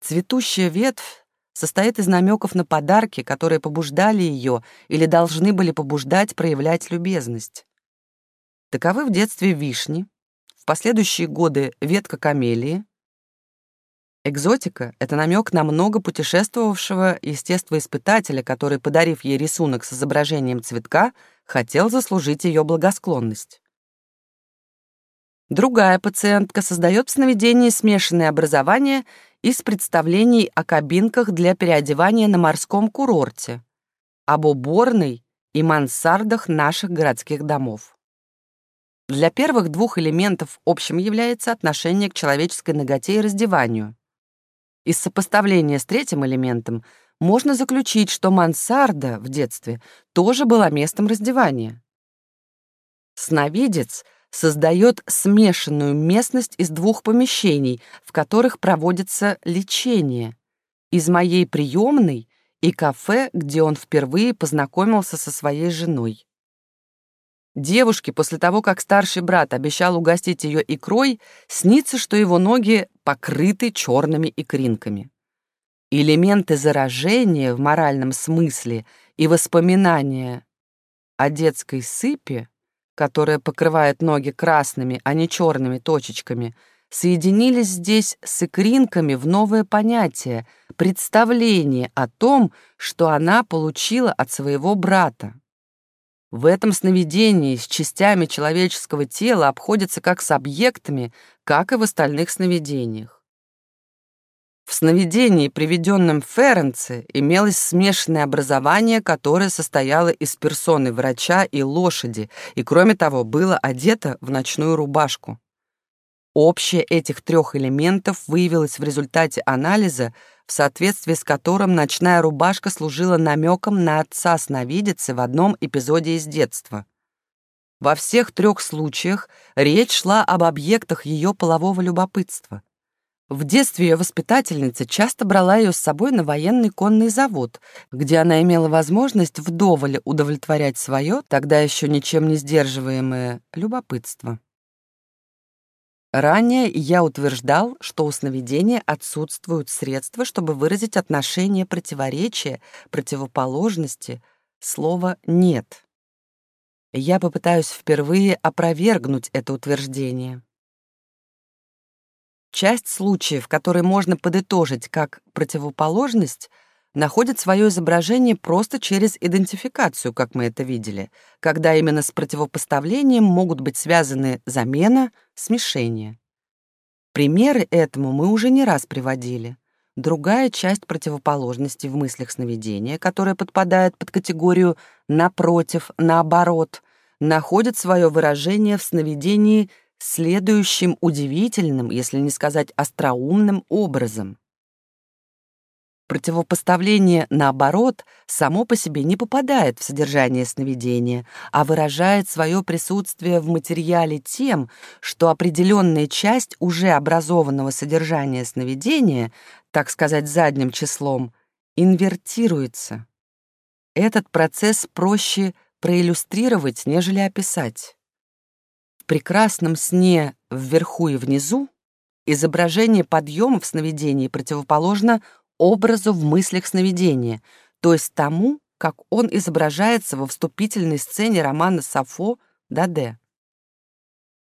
Цветущая ветвь состоит из намеков на подарки, которые побуждали ее или должны были побуждать проявлять любезность. Таковы в детстве вишни, последующие годы ветка камелии. Экзотика — это намек на много путешествовавшего естествоиспытателя, который, подарив ей рисунок с изображением цветка, хотел заслужить ее благосклонность. Другая пациентка создает в сновидении смешанное образование из представлений о кабинках для переодевания на морском курорте, об уборной и мансардах наших городских домов. Для первых двух элементов общим является отношение к человеческой ноготе и раздеванию. Из сопоставления с третьим элементом можно заключить, что мансарда в детстве тоже была местом раздевания. Сновидец — создает смешанную местность из двух помещений, в которых проводится лечение. Из моей приемной и кафе, где он впервые познакомился со своей женой. Девушке после того, как старший брат обещал угостить ее икрой, снится, что его ноги покрыты черными икринками. Элементы заражения в моральном смысле и воспоминания о детской сыпи которая покрывает ноги красными, а не черными точечками, соединились здесь с икринками в новое понятие, представление о том, что она получила от своего брата. В этом сновидении с частями человеческого тела обходится как с объектами, как и в остальных сновидениях. В сновидении, приведенном Ференце, имелось смешанное образование, которое состояло из персоны врача и лошади, и, кроме того, было одето в ночную рубашку. Общее этих трех элементов выявилось в результате анализа, в соответствии с которым ночная рубашка служила намеком на отца сновидицы в одном эпизоде из детства. Во всех трех случаях речь шла об объектах ее полового любопытства. В детстве ее воспитательница часто брала ее с собой на военный конный завод, где она имела возможность вдоволь удовлетворять свое, тогда еще ничем не сдерживаемое, любопытство. Ранее я утверждал, что у сновидения отсутствуют средства, чтобы выразить отношение противоречия, противоположности, слова «нет». Я попытаюсь впервые опровергнуть это утверждение. Часть случаев, которые можно подытожить как противоположность, находит свое изображение просто через идентификацию, как мы это видели, когда именно с противопоставлением могут быть связаны замена, смешение. Примеры этому мы уже не раз приводили. Другая часть противоположности в мыслях сновидения, которая подпадает под категорию «напротив», «наоборот», находит свое выражение в сновидении следующим удивительным, если не сказать остроумным образом. Противопоставление, наоборот, само по себе не попадает в содержание сновидения, а выражает свое присутствие в материале тем, что определенная часть уже образованного содержания сновидения, так сказать, задним числом, инвертируется. Этот процесс проще проиллюстрировать, нежели описать прекрасном сне вверху и внизу изображение подъема в сновидении противоположно образу в мыслях сновидения, то есть тому, как он изображается во вступительной сцене романа Сафо «Даде».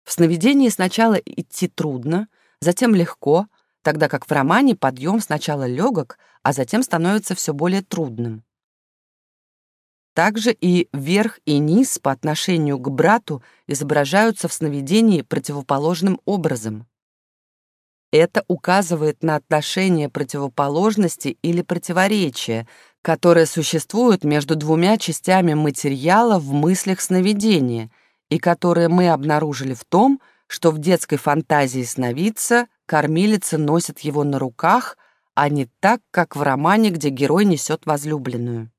В сновидении сначала идти трудно, затем легко, тогда как в романе подъем сначала легок, а затем становится все более трудным. Также и верх и низ по отношению к брату изображаются в сновидении противоположным образом. Это указывает на отношение противоположности или противоречия, которое существует между двумя частями материала в мыслях сновидения и которое мы обнаружили в том, что в детской фантазии сновидца кормилица носит его на руках, а не так, как в романе, где герой несет возлюбленную.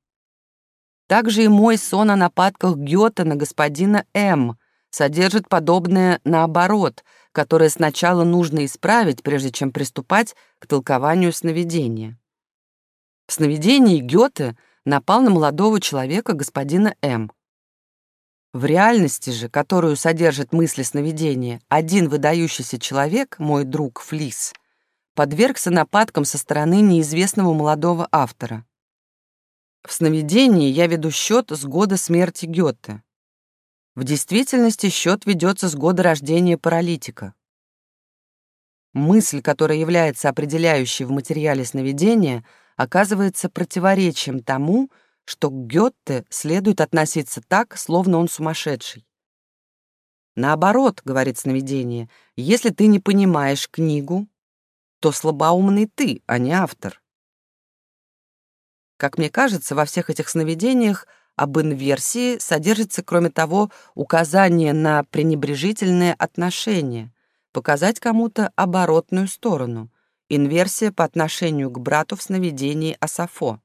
Также и мой сон о нападках Гёте на господина М. содержит подобное наоборот, которое сначала нужно исправить, прежде чем приступать к толкованию сновидения. В сновидении Гёте напал на молодого человека господина М. В реальности же, которую содержит мысли сновидения, один выдающийся человек, мой друг Флис, подвергся нападкам со стороны неизвестного молодого автора. В сновидении я веду счет с года смерти Гёте. В действительности счет ведется с года рождения паралитика. Мысль, которая является определяющей в материале сновидения, оказывается противоречием тому, что к Гёте следует относиться так, словно он сумасшедший. Наоборот, говорит сновидение, если ты не понимаешь книгу, то слабоумный ты, а не автор. Как мне кажется, во всех этих сновидениях об инверсии содержится, кроме того, указание на пренебрежительное отношение, показать кому-то оборотную сторону, инверсия по отношению к брату в сновидении Асафо.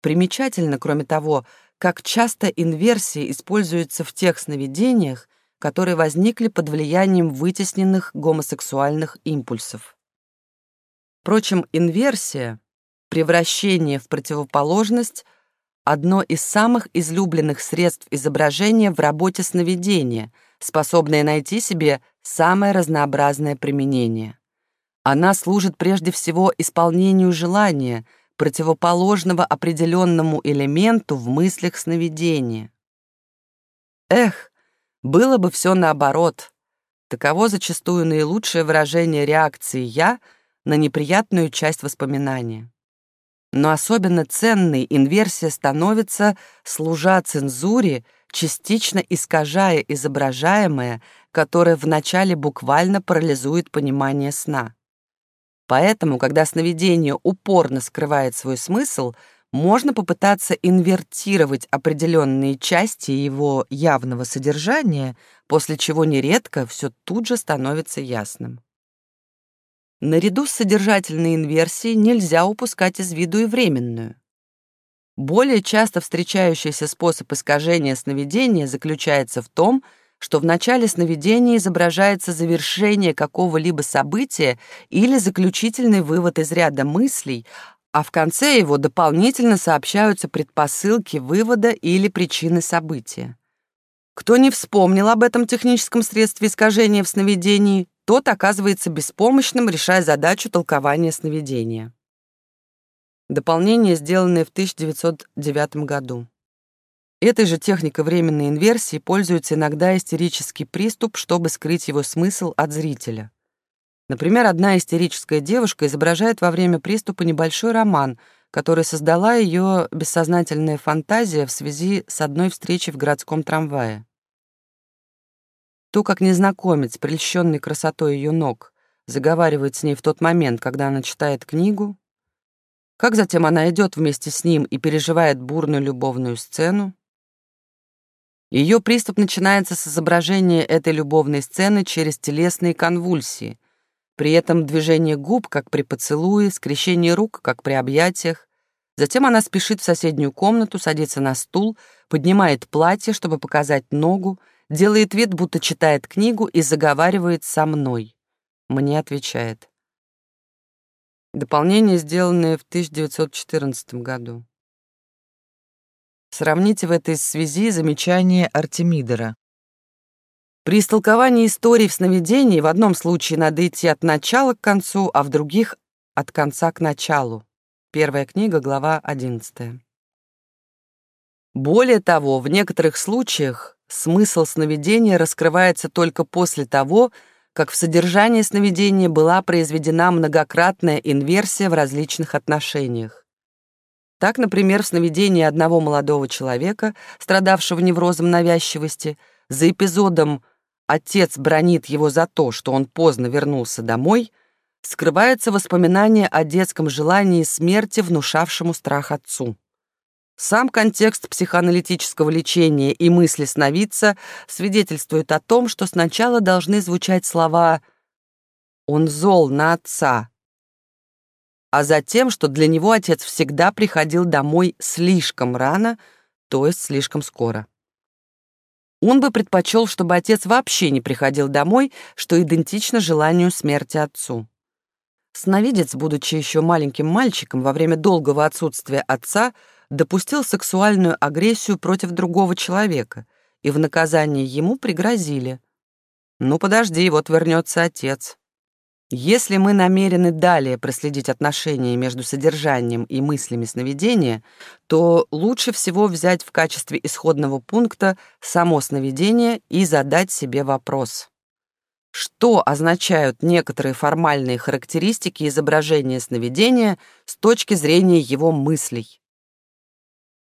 Примечательно, кроме того, как часто инверсия используется в тех сновидениях, которые возникли под влиянием вытесненных гомосексуальных импульсов. Впрочем, инверсия, превращение в противоположность — одно из самых излюбленных средств изображения в работе сновидения, способное найти себе самое разнообразное применение. Она служит прежде всего исполнению желания, противоположного определенному элементу в мыслях сновидения. Эх, было бы все наоборот. Таково зачастую наилучшее выражение реакции «я» на неприятную часть воспоминания. Но особенно ценной инверсия становится, служа цензуре, частично искажая изображаемое, которое вначале буквально парализует понимание сна. Поэтому, когда сновидение упорно скрывает свой смысл, можно попытаться инвертировать определенные части его явного содержания, после чего нередко все тут же становится ясным. Наряду с содержательной инверсией нельзя упускать из виду и временную. Более часто встречающийся способ искажения сновидения заключается в том, что в начале сновидения изображается завершение какого-либо события или заключительный вывод из ряда мыслей, а в конце его дополнительно сообщаются предпосылки вывода или причины события. Кто не вспомнил об этом техническом средстве искажения в сновидении, тот оказывается беспомощным, решая задачу толкования сновидения. Дополнение, сделанное в 1909 году. Этой же техникой временной инверсии пользуется иногда истерический приступ, чтобы скрыть его смысл от зрителя. Например, одна истерическая девушка изображает во время приступа небольшой роман, который создала ее бессознательная фантазия в связи с одной встречей в городском трамвае. То, как незнакомец, прельщенный красотой ее ног, заговаривает с ней в тот момент, когда она читает книгу, как затем она идет вместе с ним и переживает бурную любовную сцену. Ее приступ начинается с изображения этой любовной сцены через телесные конвульсии, при этом движение губ, как при поцелуе, скрещение рук, как при объятиях. Затем она спешит в соседнюю комнату, садится на стул, поднимает платье, чтобы показать ногу, делает вид, будто читает книгу и заговаривает со мной. Мне отвечает. Дополнение, сделанное в 1914 году. Сравните в этой связи замечание Артемидора. При истолковании истории в сновидении в одном случае надо идти от начала к концу, а в других — от конца к началу. Первая книга, глава 11. Более того, в некоторых случаях Смысл сновидения раскрывается только после того, как в содержании сновидения была произведена многократная инверсия в различных отношениях. Так, например, в сновидении одного молодого человека, страдавшего неврозом навязчивости, за эпизодом «Отец бронит его за то, что он поздно вернулся домой», скрывается воспоминание о детском желании смерти, внушавшему страх отцу. Сам контекст психоаналитического лечения и мысли сновидца свидетельствуют о том, что сначала должны звучать слова «он зол на отца», а затем, что для него отец всегда приходил домой слишком рано, то есть слишком скоро. Он бы предпочел, чтобы отец вообще не приходил домой, что идентично желанию смерти отцу. Сновидец, будучи еще маленьким мальчиком, во время долгого отсутствия отца, допустил сексуальную агрессию против другого человека, и в наказание ему пригрозили. «Ну, подожди, вот вернется отец». Если мы намерены далее проследить отношения между содержанием и мыслями сновидения, то лучше всего взять в качестве исходного пункта само сновидение и задать себе вопрос. Что означают некоторые формальные характеристики изображения сновидения с точки зрения его мыслей?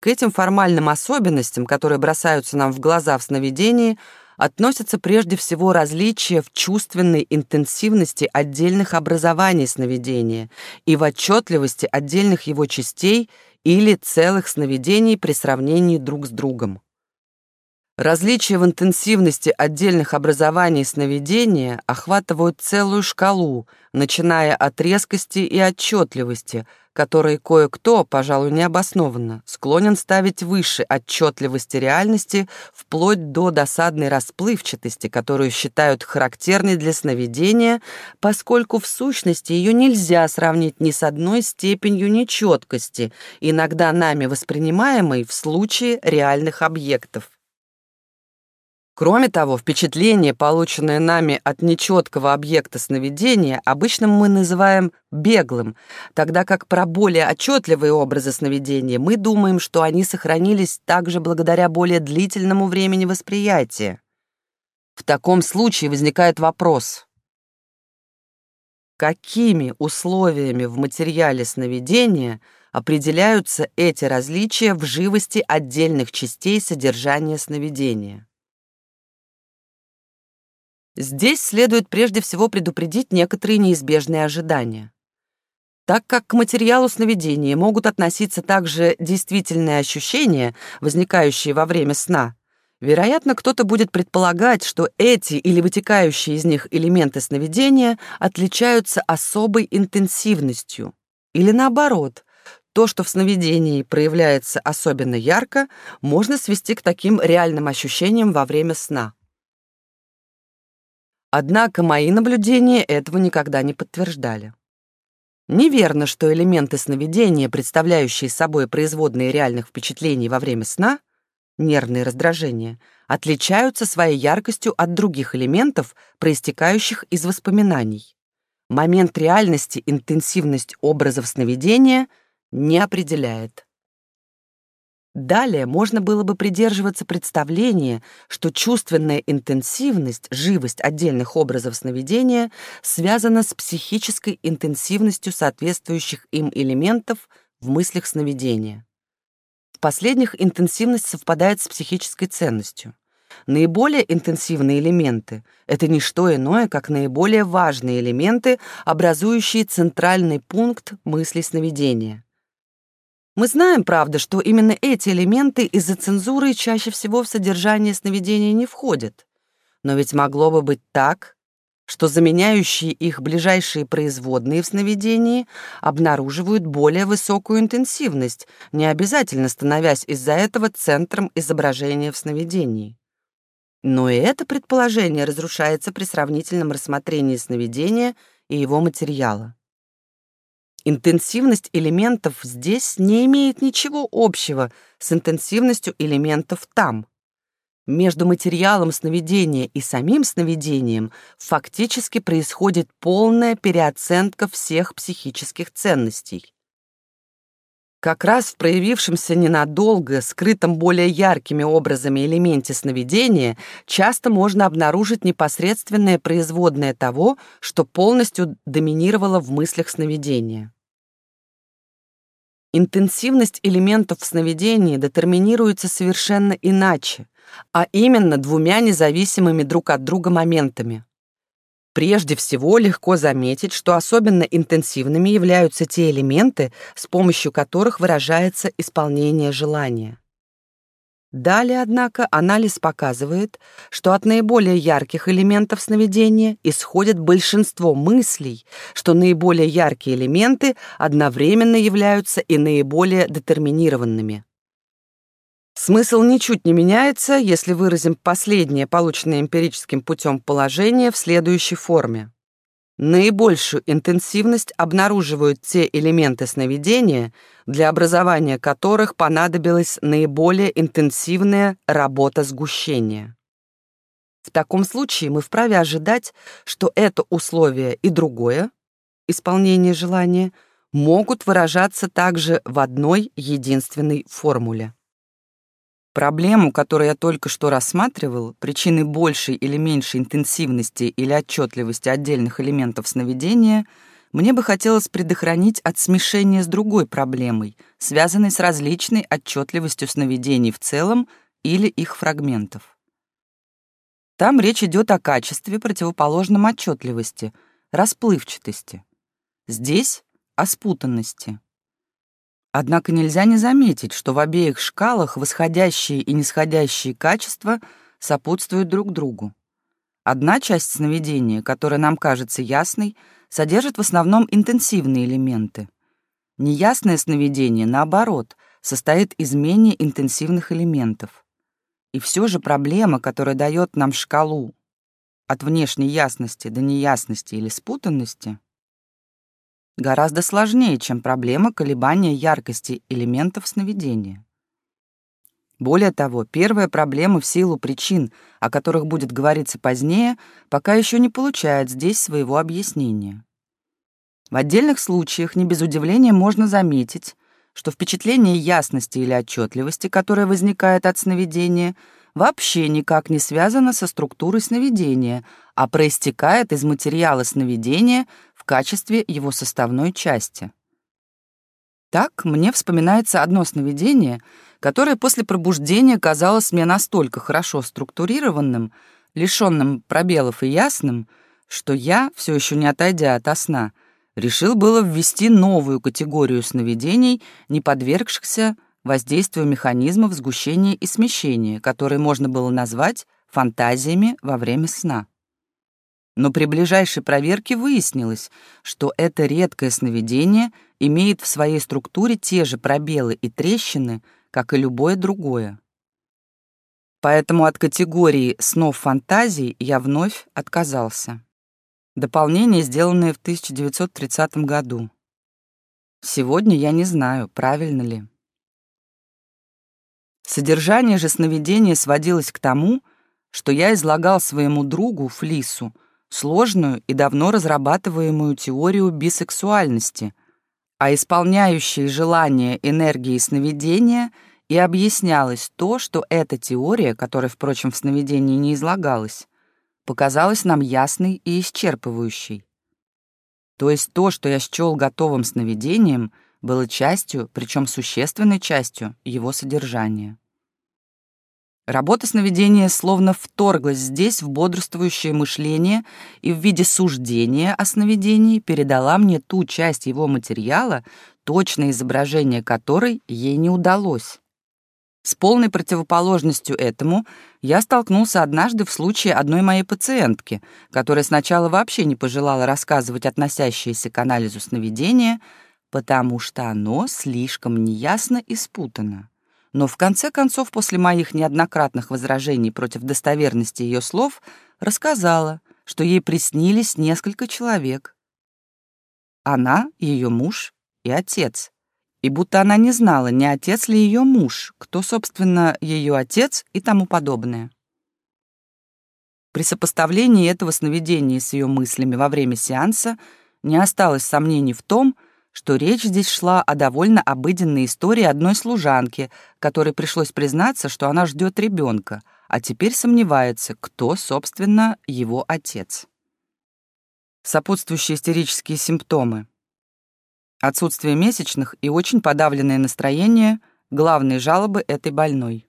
К этим формальным особенностям, которые бросаются нам в глаза в сновидении, относятся прежде всего различия в чувственной интенсивности отдельных образований сновидения и в отчетливости отдельных его частей или целых сновидений при сравнении друг с другом. Различия в интенсивности отдельных образований сновидения охватывают целую шкалу, начиная от резкости и отчетливости, которые кое-кто, пожалуй, необоснованно, склонен ставить выше отчетливости реальности вплоть до досадной расплывчатости, которую считают характерной для сновидения, поскольку в сущности ее нельзя сравнить ни с одной степенью нечеткости, иногда нами воспринимаемой в случае реальных объектов. Кроме того, впечатление, полученное нами от нечеткого объекта сновидения, обычно мы называем беглым, тогда как про более отчетливые образы сновидения мы думаем, что они сохранились также благодаря более длительному времени восприятия. В таком случае возникает вопрос, какими условиями в материале сновидения определяются эти различия в живости отдельных частей содержания сновидения? Здесь следует прежде всего предупредить некоторые неизбежные ожидания. Так как к материалу сновидения могут относиться также действительные ощущения, возникающие во время сна, вероятно, кто-то будет предполагать, что эти или вытекающие из них элементы сновидения отличаются особой интенсивностью. Или наоборот, то, что в сновидении проявляется особенно ярко, можно свести к таким реальным ощущениям во время сна. Однако мои наблюдения этого никогда не подтверждали. Неверно, что элементы сновидения, представляющие собой производные реальных впечатлений во время сна, нервные раздражения, отличаются своей яркостью от других элементов, проистекающих из воспоминаний. Момент реальности интенсивность образов сновидения не определяет. Далее можно было бы придерживаться представления, что чувственная интенсивность, живость отдельных образов сновидения связана с психической интенсивностью соответствующих им элементов в мыслях сновидения. В последних интенсивность совпадает с психической ценностью. Наиболее интенсивные элементы — это не что иное, как наиболее важные элементы, образующие центральный пункт мысли сновидения. Мы знаем, правда, что именно эти элементы из-за цензуры чаще всего в содержание сновидения не входят. Но ведь могло бы быть так, что заменяющие их ближайшие производные в сновидении обнаруживают более высокую интенсивность, не обязательно становясь из-за этого центром изображения в сновидении. Но и это предположение разрушается при сравнительном рассмотрении сновидения и его материала. Интенсивность элементов здесь не имеет ничего общего с интенсивностью элементов там. Между материалом сновидения и самим сновидением фактически происходит полная переоценка всех психических ценностей. Как раз в проявившемся ненадолго, скрытом более яркими образами элементе сновидения часто можно обнаружить непосредственное производное того, что полностью доминировало в мыслях сновидения. Интенсивность элементов в сновидении детерминируется совершенно иначе, а именно двумя независимыми друг от друга моментами. Прежде всего, легко заметить, что особенно интенсивными являются те элементы, с помощью которых выражается исполнение желания. Далее, однако, анализ показывает, что от наиболее ярких элементов сновидения исходит большинство мыслей, что наиболее яркие элементы одновременно являются и наиболее детерминированными. Смысл ничуть не меняется, если выразим последнее, полученное эмпирическим путем положение в следующей форме. Наибольшую интенсивность обнаруживают те элементы сновидения, для образования которых понадобилась наиболее интенсивная работа сгущения. В таком случае мы вправе ожидать, что это условие и другое, исполнение желания, могут выражаться также в одной единственной формуле. Проблему, которую я только что рассматривал, причины большей или меньшей интенсивности или отчетливости отдельных элементов сновидения, мне бы хотелось предохранить от смешения с другой проблемой, связанной с различной отчетливостью сновидений в целом или их фрагментов. Там речь идет о качестве, противоположном отчетливости, расплывчатости. Здесь — о спутанности. Однако нельзя не заметить, что в обеих шкалах восходящие и нисходящие качества сопутствуют друг другу. Одна часть сновидения, которая нам кажется ясной, содержит в основном интенсивные элементы. Неясное сновидение, наоборот, состоит из менее интенсивных элементов. И все же проблема, которая дает нам шкалу от внешней ясности до неясности или спутанности, гораздо сложнее, чем проблема колебания яркости элементов сновидения. Более того, первая проблема в силу причин, о которых будет говориться позднее, пока еще не получает здесь своего объяснения. В отдельных случаях не без удивления можно заметить, что впечатление ясности или отчетливости, которое возникает от сновидения, вообще никак не связано со структурой сновидения, а проистекает из материала сновидения качестве его составной части. Так мне вспоминается одно сновидение, которое после пробуждения казалось мне настолько хорошо структурированным, лишенным пробелов и ясным, что я, все еще не отойдя от сна, решил было ввести новую категорию сновидений, не подвергшихся воздействию механизмов сгущения и смещения, которые можно было назвать фантазиями во время сна. Но при ближайшей проверке выяснилось, что это редкое сновидение имеет в своей структуре те же пробелы и трещины, как и любое другое. Поэтому от категории снов фантазий я вновь отказался. Дополнение, сделанное в 1930 году. Сегодня я не знаю, правильно ли. Содержание же сновидения сводилось к тому, что я излагал своему другу Флису — сложную и давно разрабатываемую теорию бисексуальности, а исполняющей желание энергии сновидения и объяснялось то, что эта теория, которая, впрочем, в сновидении не излагалась, показалась нам ясной и исчерпывающей. То есть то, что я счел готовым сновидением, было частью, причем существенной частью, его содержания. Работа сновидения словно вторглась здесь в бодрствующее мышление и в виде суждения о сновидении передала мне ту часть его материала, точное изображение которой ей не удалось. С полной противоположностью этому я столкнулся однажды в случае одной моей пациентки, которая сначала вообще не пожелала рассказывать относящиеся к анализу сновидения, потому что оно слишком неясно и спутано но в конце концов, после моих неоднократных возражений против достоверности ее слов, рассказала, что ей приснились несколько человек. Она, ее муж и отец. И будто она не знала, не отец ли ее муж, кто, собственно, ее отец и тому подобное. При сопоставлении этого сновидения с ее мыслями во время сеанса не осталось сомнений в том, что речь здесь шла о довольно обыденной истории одной служанки, которой пришлось признаться, что она ждет ребенка, а теперь сомневается, кто, собственно, его отец. Сопутствующие истерические симптомы. Отсутствие месячных и очень подавленное настроение — главные жалобы этой больной.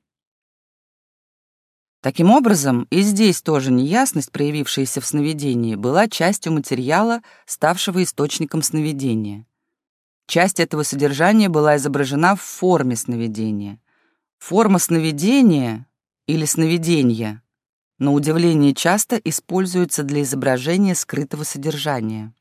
Таким образом, и здесь тоже неясность, проявившаяся в сновидении, была частью материала, ставшего источником сновидения. Часть этого содержания была изображена в форме сновидения. Форма сновидения или сновидения, на удивление часто используется для изображения скрытого содержания.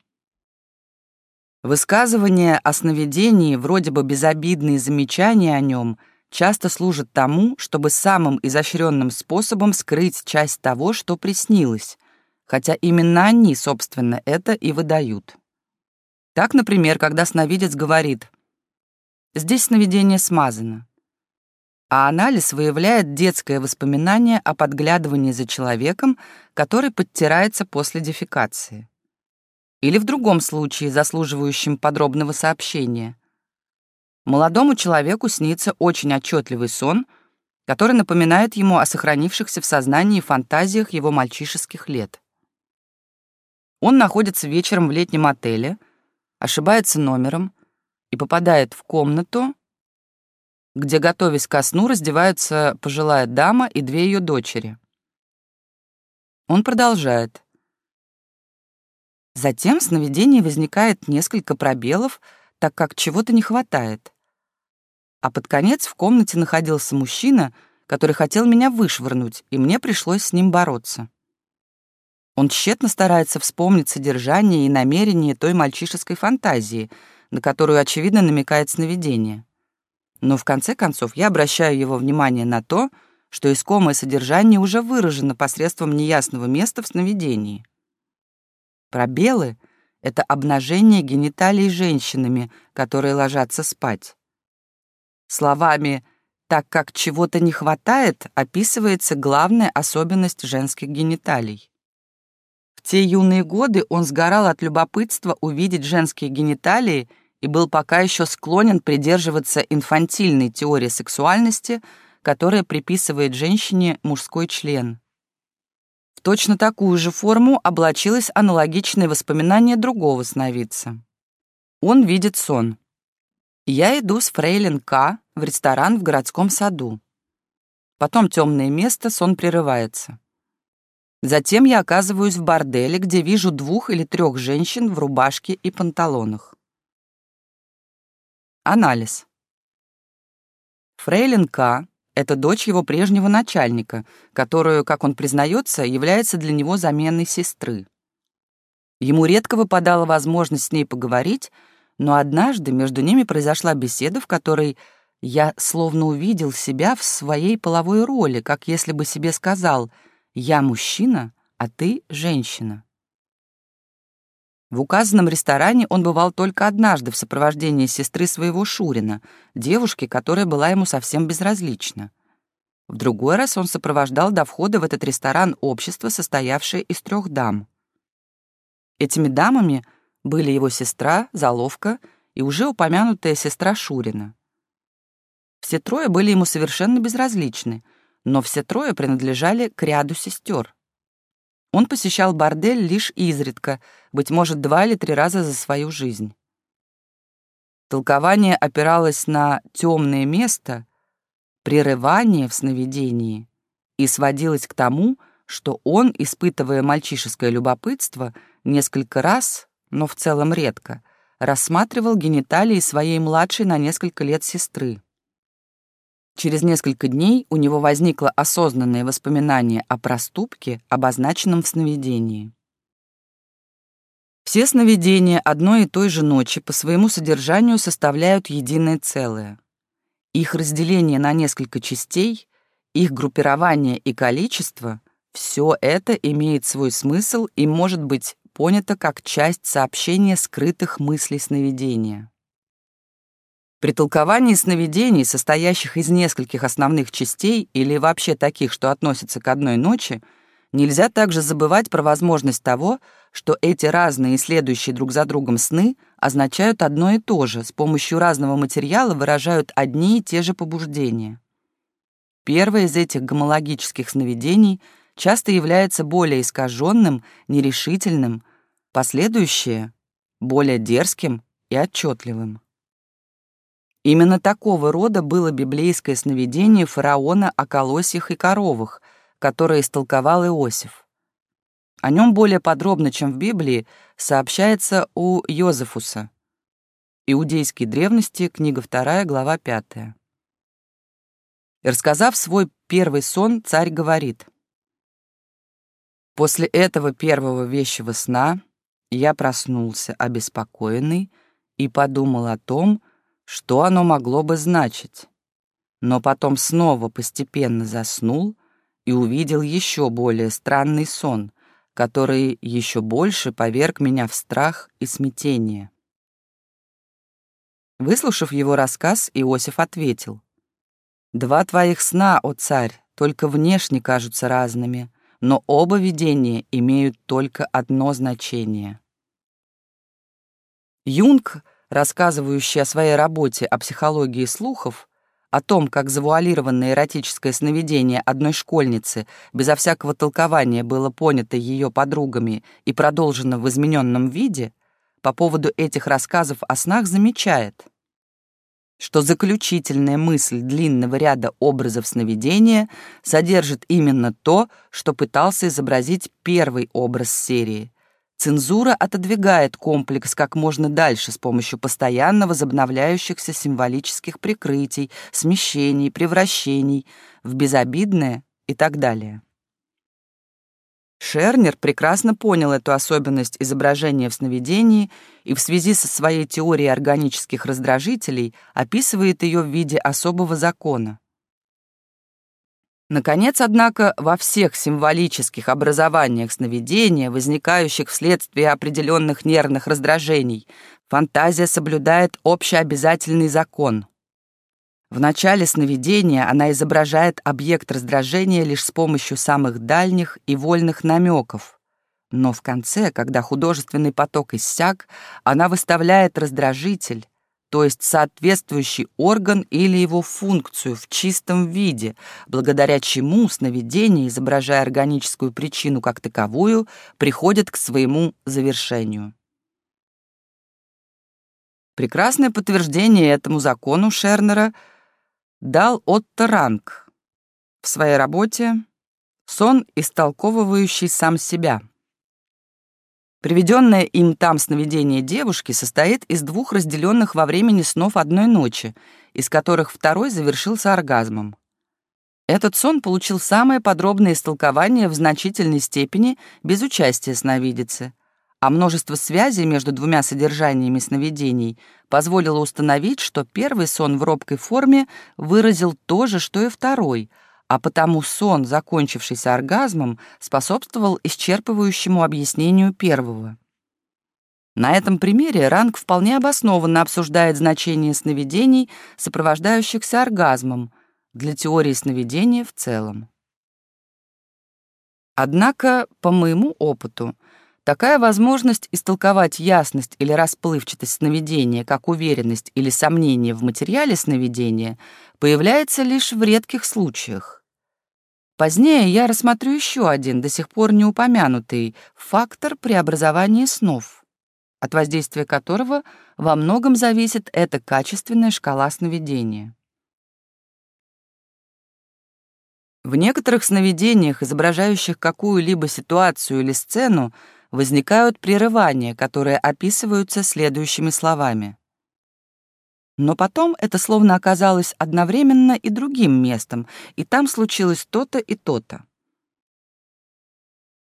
Высказывания о сновидении, вроде бы безобидные замечания о нем, часто служат тому, чтобы самым изощренным способом скрыть часть того, что приснилось, хотя именно они, собственно, это и выдают. Так, например, когда сновидец говорит «Здесь сновидение смазано». а анализ выявляет детское воспоминание о подглядывании за человеком, который подтирается после дефекации. Или в другом случае, заслуживающем подробного сообщения. Молодому человеку снится очень отчетливый сон, который напоминает ему о сохранившихся в сознании фантазиях его мальчишеских лет. Он находится вечером в летнем отеле, ошибается номером и попадает в комнату, где, готовясь ко сну, раздеваются пожилая дама и две ее дочери. Он продолжает. Затем в сновидении возникает несколько пробелов, так как чего-то не хватает. А под конец в комнате находился мужчина, который хотел меня вышвырнуть, и мне пришлось с ним бороться. Он тщетно старается вспомнить содержание и намерение той мальчишеской фантазии, на которую, очевидно, намекает сновидение. Но в конце концов я обращаю его внимание на то, что искомое содержание уже выражено посредством неясного места в сновидении. Пробелы — это обнажение гениталий женщинами, которые ложатся спать. Словами «так как чего-то не хватает» описывается главная особенность женских гениталий. Те юные годы он сгорал от любопытства увидеть женские гениталии — и был пока еще склонен придерживаться инфантильной теории сексуальности, которая приписывает женщине мужской член. В точно такую же форму облачилось аналогичное воспоминание другого сновидца. Он видит сон. Я иду с фрейлин К в ресторан в городском саду. Потом темное место, сон прерывается. Затем я оказываюсь в борделе, где вижу двух или трех женщин в рубашке и панталонах. Анализ. Фрейлин К. — это дочь его прежнего начальника, которую, как он признается, является для него заменой сестры. Ему редко выпадала возможность с ней поговорить, но однажды между ними произошла беседа, в которой я словно увидел себя в своей половой роли, как если бы себе сказал «я мужчина, а ты женщина». В указанном ресторане он бывал только однажды в сопровождении сестры своего Шурина, девушки, которая была ему совсем безразлична. В другой раз он сопровождал до входа в этот ресторан общество, состоявшее из трех дам. Этими дамами были его сестра, Заловка и уже упомянутая сестра Шурина. Все трое были ему совершенно безразличны, но все трое принадлежали к ряду сестер. Он посещал бордель лишь изредка, быть может, два или три раза за свою жизнь. Толкование опиралось на темное место, прерывание в сновидении и сводилось к тому, что он, испытывая мальчишеское любопытство, несколько раз, но в целом редко, рассматривал гениталии своей младшей на несколько лет сестры. Через несколько дней у него возникло осознанное воспоминание о проступке, обозначенном в сновидении. Все сновидения одной и той же ночи по своему содержанию составляют единое целое. Их разделение на несколько частей, их группирование и количество — все это имеет свой смысл и может быть понято как часть сообщения скрытых мыслей сновидения. При толковании сновидений, состоящих из нескольких основных частей или вообще таких, что относятся к одной ночи, нельзя также забывать про возможность того, что эти разные и следующие друг за другом сны означают одно и то же, с помощью разного материала выражают одни и те же побуждения. Первое из этих гомологических сновидений часто является более искаженным, нерешительным, последующее — более дерзким и отчетливым. Именно такого рода было библейское сновидение фараона о колосьях и коровах, которое истолковал Иосиф. О нем более подробно, чем в Библии, сообщается у Йозефуса. Иудейские древности, книга 2, глава 5. И рассказав свой первый сон, царь говорит. «После этого первого вещего сна я проснулся обеспокоенный и подумал о том, что оно могло бы значить. Но потом снова постепенно заснул и увидел еще более странный сон, который еще больше поверг меня в страх и смятение. Выслушав его рассказ, Иосиф ответил. Два твоих сна, о царь, только внешне кажутся разными, но оба видения имеют только одно значение. Юнг, рассказывающий о своей работе о психологии слухов, о том, как завуалированное эротическое сновидение одной школьницы безо всякого толкования было понято ее подругами и продолжено в измененном виде, по поводу этих рассказов о снах замечает, что заключительная мысль длинного ряда образов сновидения содержит именно то, что пытался изобразить первый образ серии, Цензура отодвигает комплекс как можно дальше с помощью постоянно возобновляющихся символических прикрытий, смещений, превращений в безобидное и так далее. Шернер прекрасно понял эту особенность изображения в сновидении и в связи со своей теорией органических раздражителей описывает ее в виде особого закона. Наконец, однако, во всех символических образованиях сновидения, возникающих вследствие определенных нервных раздражений, фантазия соблюдает общеобязательный закон. В начале сновидения она изображает объект раздражения лишь с помощью самых дальних и вольных намеков. Но в конце, когда художественный поток иссяк, она выставляет раздражитель, то есть соответствующий орган или его функцию в чистом виде, благодаря чему сновидение, изображая органическую причину как таковую, приходит к своему завершению. Прекрасное подтверждение этому закону Шернера дал Отто Ранг в своей работе «Сон, истолковывающий сам себя». Приведенное им там сновидение девушки состоит из двух разделенных во времени снов одной ночи, из которых второй завершился оргазмом. Этот сон получил самое подробное истолкование в значительной степени без участия сновидицы, а множество связей между двумя содержаниями сновидений позволило установить, что первый сон в робкой форме выразил то же, что и второй — а потому сон, закончившийся оргазмом, способствовал исчерпывающему объяснению первого. На этом примере Ранг вполне обоснованно обсуждает значение сновидений, сопровождающихся оргазмом, для теории сновидения в целом. Однако, по моему опыту, такая возможность истолковать ясность или расплывчатость сновидения как уверенность или сомнение в материале сновидения появляется лишь в редких случаях. Позднее я рассмотрю еще один, до сих пор не упомянутый, фактор преобразования снов, от воздействия которого во многом зависит эта качественная шкала сновидения. В некоторых сновидениях, изображающих какую-либо ситуацию или сцену, возникают прерывания, которые описываются следующими словами. Но потом это словно оказалось одновременно и другим местом, и там случилось то-то и то-то.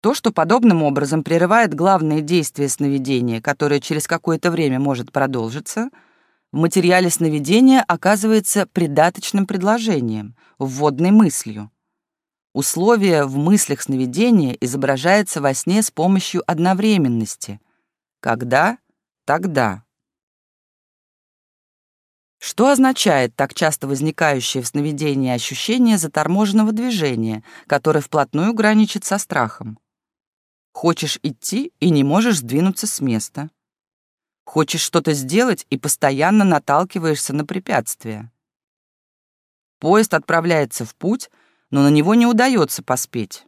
То, что подобным образом прерывает главное действие сновидения, которое через какое-то время может продолжиться, в материале сновидения оказывается придаточным предложением, вводной мыслью. Условие в мыслях сновидения изображается во сне с помощью одновременности. Когда? Тогда. Что означает так часто возникающее в сновидении ощущение заторможенного движения, которое вплотную граничит со страхом? Хочешь идти и не можешь сдвинуться с места. Хочешь что-то сделать и постоянно наталкиваешься на препятствия. Поезд отправляется в путь, но на него не удается поспеть.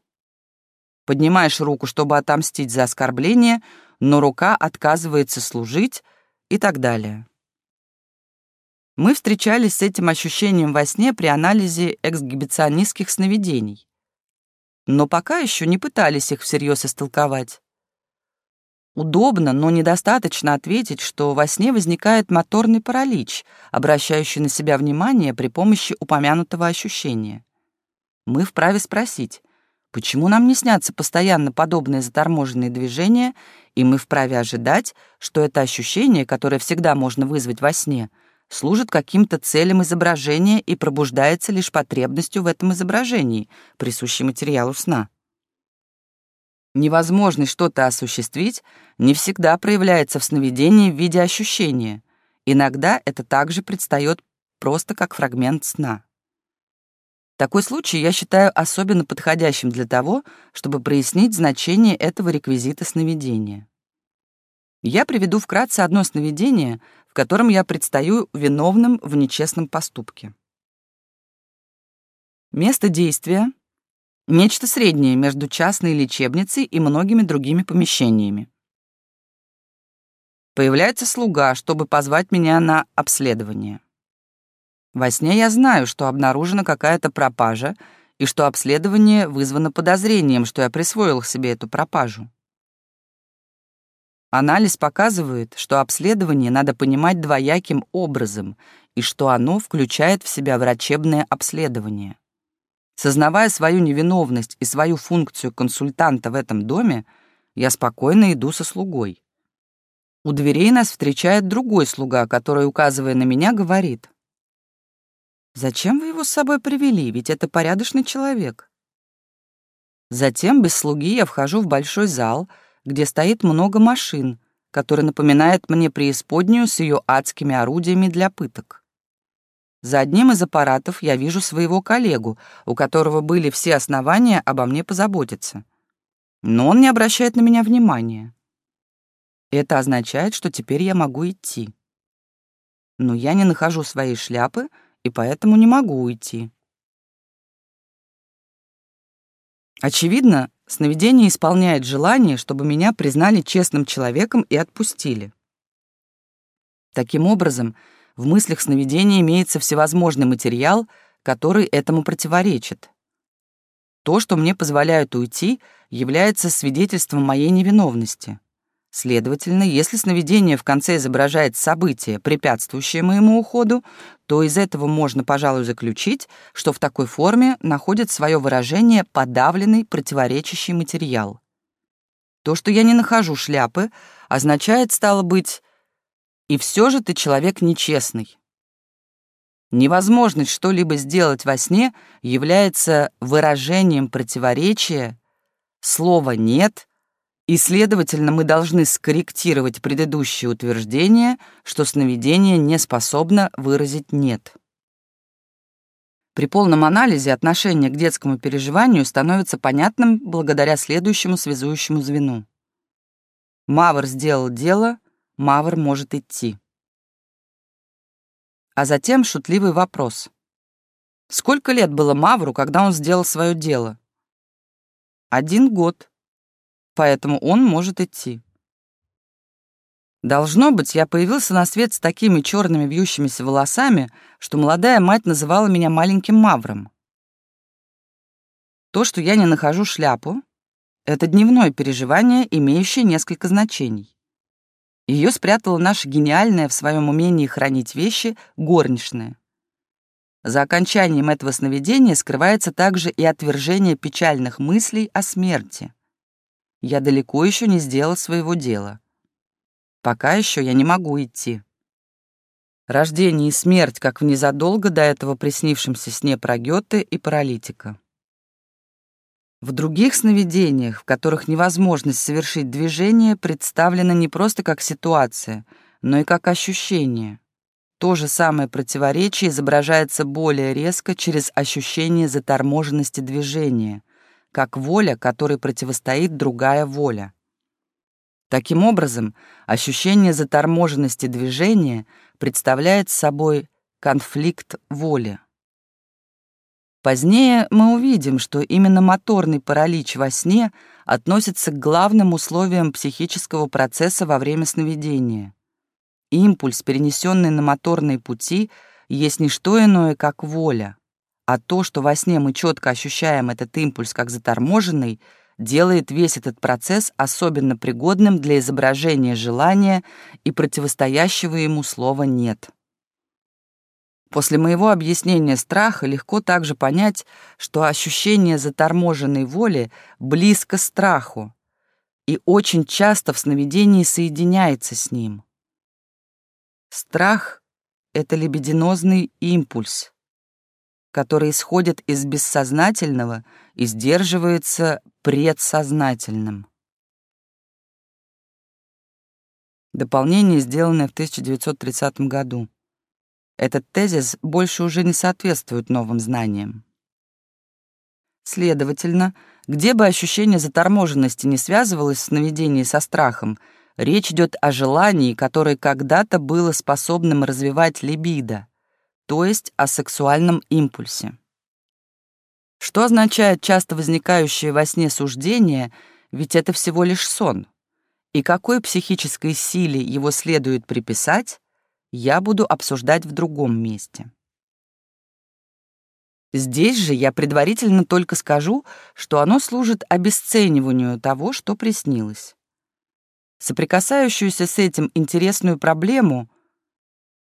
Поднимаешь руку, чтобы отомстить за оскорбление, но рука отказывается служить и так далее. Мы встречались с этим ощущением во сне при анализе эксгибиционистских сновидений. Но пока еще не пытались их всерьез истолковать. Удобно, но недостаточно ответить, что во сне возникает моторный паралич, обращающий на себя внимание при помощи упомянутого ощущения. Мы вправе спросить, почему нам не снятся постоянно подобные заторможенные движения, и мы вправе ожидать, что это ощущение, которое всегда можно вызвать во сне — служит каким-то целям изображения и пробуждается лишь потребностью в этом изображении, присущей материалу сна. Невозможность что-то осуществить не всегда проявляется в сновидении в виде ощущения. Иногда это также предстает просто как фрагмент сна. Такой случай я считаю особенно подходящим для того, чтобы прояснить значение этого реквизита сновидения. Я приведу вкратце одно сновидение, котором я предстаю виновным в нечестном поступке. Место действия — нечто среднее между частной лечебницей и многими другими помещениями. Появляется слуга, чтобы позвать меня на обследование. Во сне я знаю, что обнаружена какая-то пропажа и что обследование вызвано подозрением, что я присвоил себе эту пропажу. Анализ показывает, что обследование надо понимать двояким образом и что оно включает в себя врачебное обследование. Сознавая свою невиновность и свою функцию консультанта в этом доме, я спокойно иду со слугой. У дверей нас встречает другой слуга, который, указывая на меня, говорит — Зачем вы его с собой привели? Ведь это порядочный человек. Затем без слуги я вхожу в большой зал, где стоит много машин, который напоминает мне преисподнюю с ее адскими орудиями для пыток. За одним из аппаратов я вижу своего коллегу, у которого были все основания обо мне позаботиться. Но он не обращает на меня внимания. Это означает, что теперь я могу идти. Но я не нахожу своей шляпы — и поэтому не могу уйти. Очевидно, сновидение исполняет желание, чтобы меня признали честным человеком и отпустили. Таким образом, в мыслях сновидения имеется всевозможный материал, который этому противоречит. То, что мне позволяют уйти, является свидетельством моей невиновности. Следовательно, если сновидение в конце изображает событие, препятствующее моему уходу, то из этого можно, пожалуй, заключить, что в такой форме находит свое выражение подавленный противоречащий материал. То, что я не нахожу шляпы, означает, стало быть, и все же ты человек нечестный. Невозможность что-либо сделать во сне является выражением противоречия, слова «нет» И, следовательно, мы должны скорректировать предыдущее утверждение, что сновидение не способно выразить «нет». При полном анализе отношение к детскому переживанию становится понятным благодаря следующему связующему звену. Мавр сделал дело, Мавр может идти. А затем шутливый вопрос. Сколько лет было Мавру, когда он сделал свое дело? Один год поэтому он может идти. Должно быть, я появился на свет с такими черными вьющимися волосами, что молодая мать называла меня маленьким мавром. То, что я не нахожу шляпу, это дневное переживание, имеющее несколько значений. Ее спрятала наша гениальная в своем умении хранить вещи горничная. За окончанием этого сновидения скрывается также и отвержение печальных мыслей о смерти я далеко еще не сделал своего дела. Пока еще я не могу идти. Рождение и смерть, как в незадолго до этого приснившемся сне про Гёте и паралитика. В других сновидениях, в которых невозможность совершить движение представлена не просто как ситуация, но и как ощущение. То же самое противоречие изображается более резко через ощущение заторможенности движения, как воля, которой противостоит другая воля. Таким образом, ощущение заторможенности движения представляет собой конфликт воли. Позднее мы увидим, что именно моторный паралич во сне относится к главным условиям психического процесса во время сновидения. Импульс, перенесенный на моторные пути, есть не что иное, как воля а то, что во сне мы четко ощущаем этот импульс как заторможенный, делает весь этот процесс особенно пригодным для изображения желания и противостоящего ему слова «нет». После моего объяснения страха легко также понять, что ощущение заторможенной воли близко страху и очень часто в сновидении соединяется с ним. Страх — это лебединозный импульс, который исходит из бессознательного и сдерживается предсознательным. Дополнение, сделанное в 1930 году. Этот тезис больше уже не соответствует новым знаниям. Следовательно, где бы ощущение заторможенности не связывалось в сновидении со страхом, речь идет о желании, которое когда-то было способным развивать либидо, то есть о сексуальном импульсе. Что означает часто возникающее во сне суждение, ведь это всего лишь сон? И какой психической силе его следует приписать, я буду обсуждать в другом месте. Здесь же я предварительно только скажу, что оно служит обесцениванию того, что приснилось. Соприкасающуюся с этим интересную проблему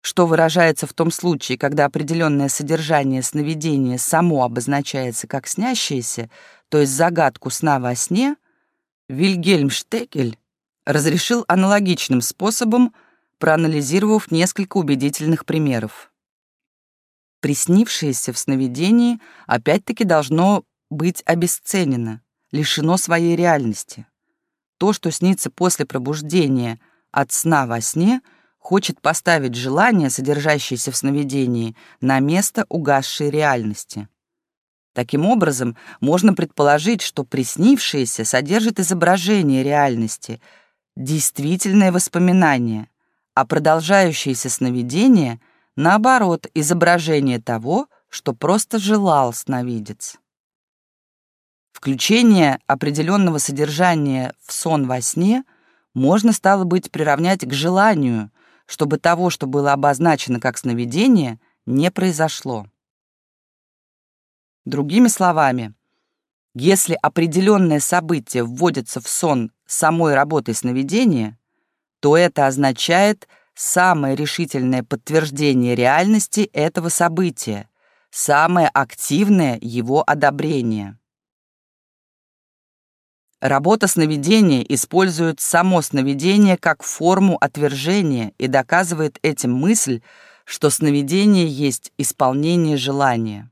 что выражается в том случае, когда определенное содержание сновидения само обозначается как снящееся, то есть загадку сна во сне, Вильгельм Штекель разрешил аналогичным способом, проанализировав несколько убедительных примеров. Приснившееся в сновидении опять-таки должно быть обесценено, лишено своей реальности. То, что снится после пробуждения от сна во сне — хочет поставить желание, содержащееся в сновидении, на место угасшей реальности. Таким образом, можно предположить, что приснившееся содержит изображение реальности, действительное воспоминание, а продолжающееся сновидение, наоборот, изображение того, что просто желал сновидец. Включение определенного содержания в сон во сне можно, стало быть, приравнять к желанию, чтобы того, что было обозначено как сновидение, не произошло. Другими словами, если определенное событие вводится в сон самой работой сновидения, то это означает самое решительное подтверждение реальности этого события, самое активное его одобрение. Работа сновидения использует само сновидение как форму отвержения и доказывает этим мысль, что сновидение есть исполнение желания.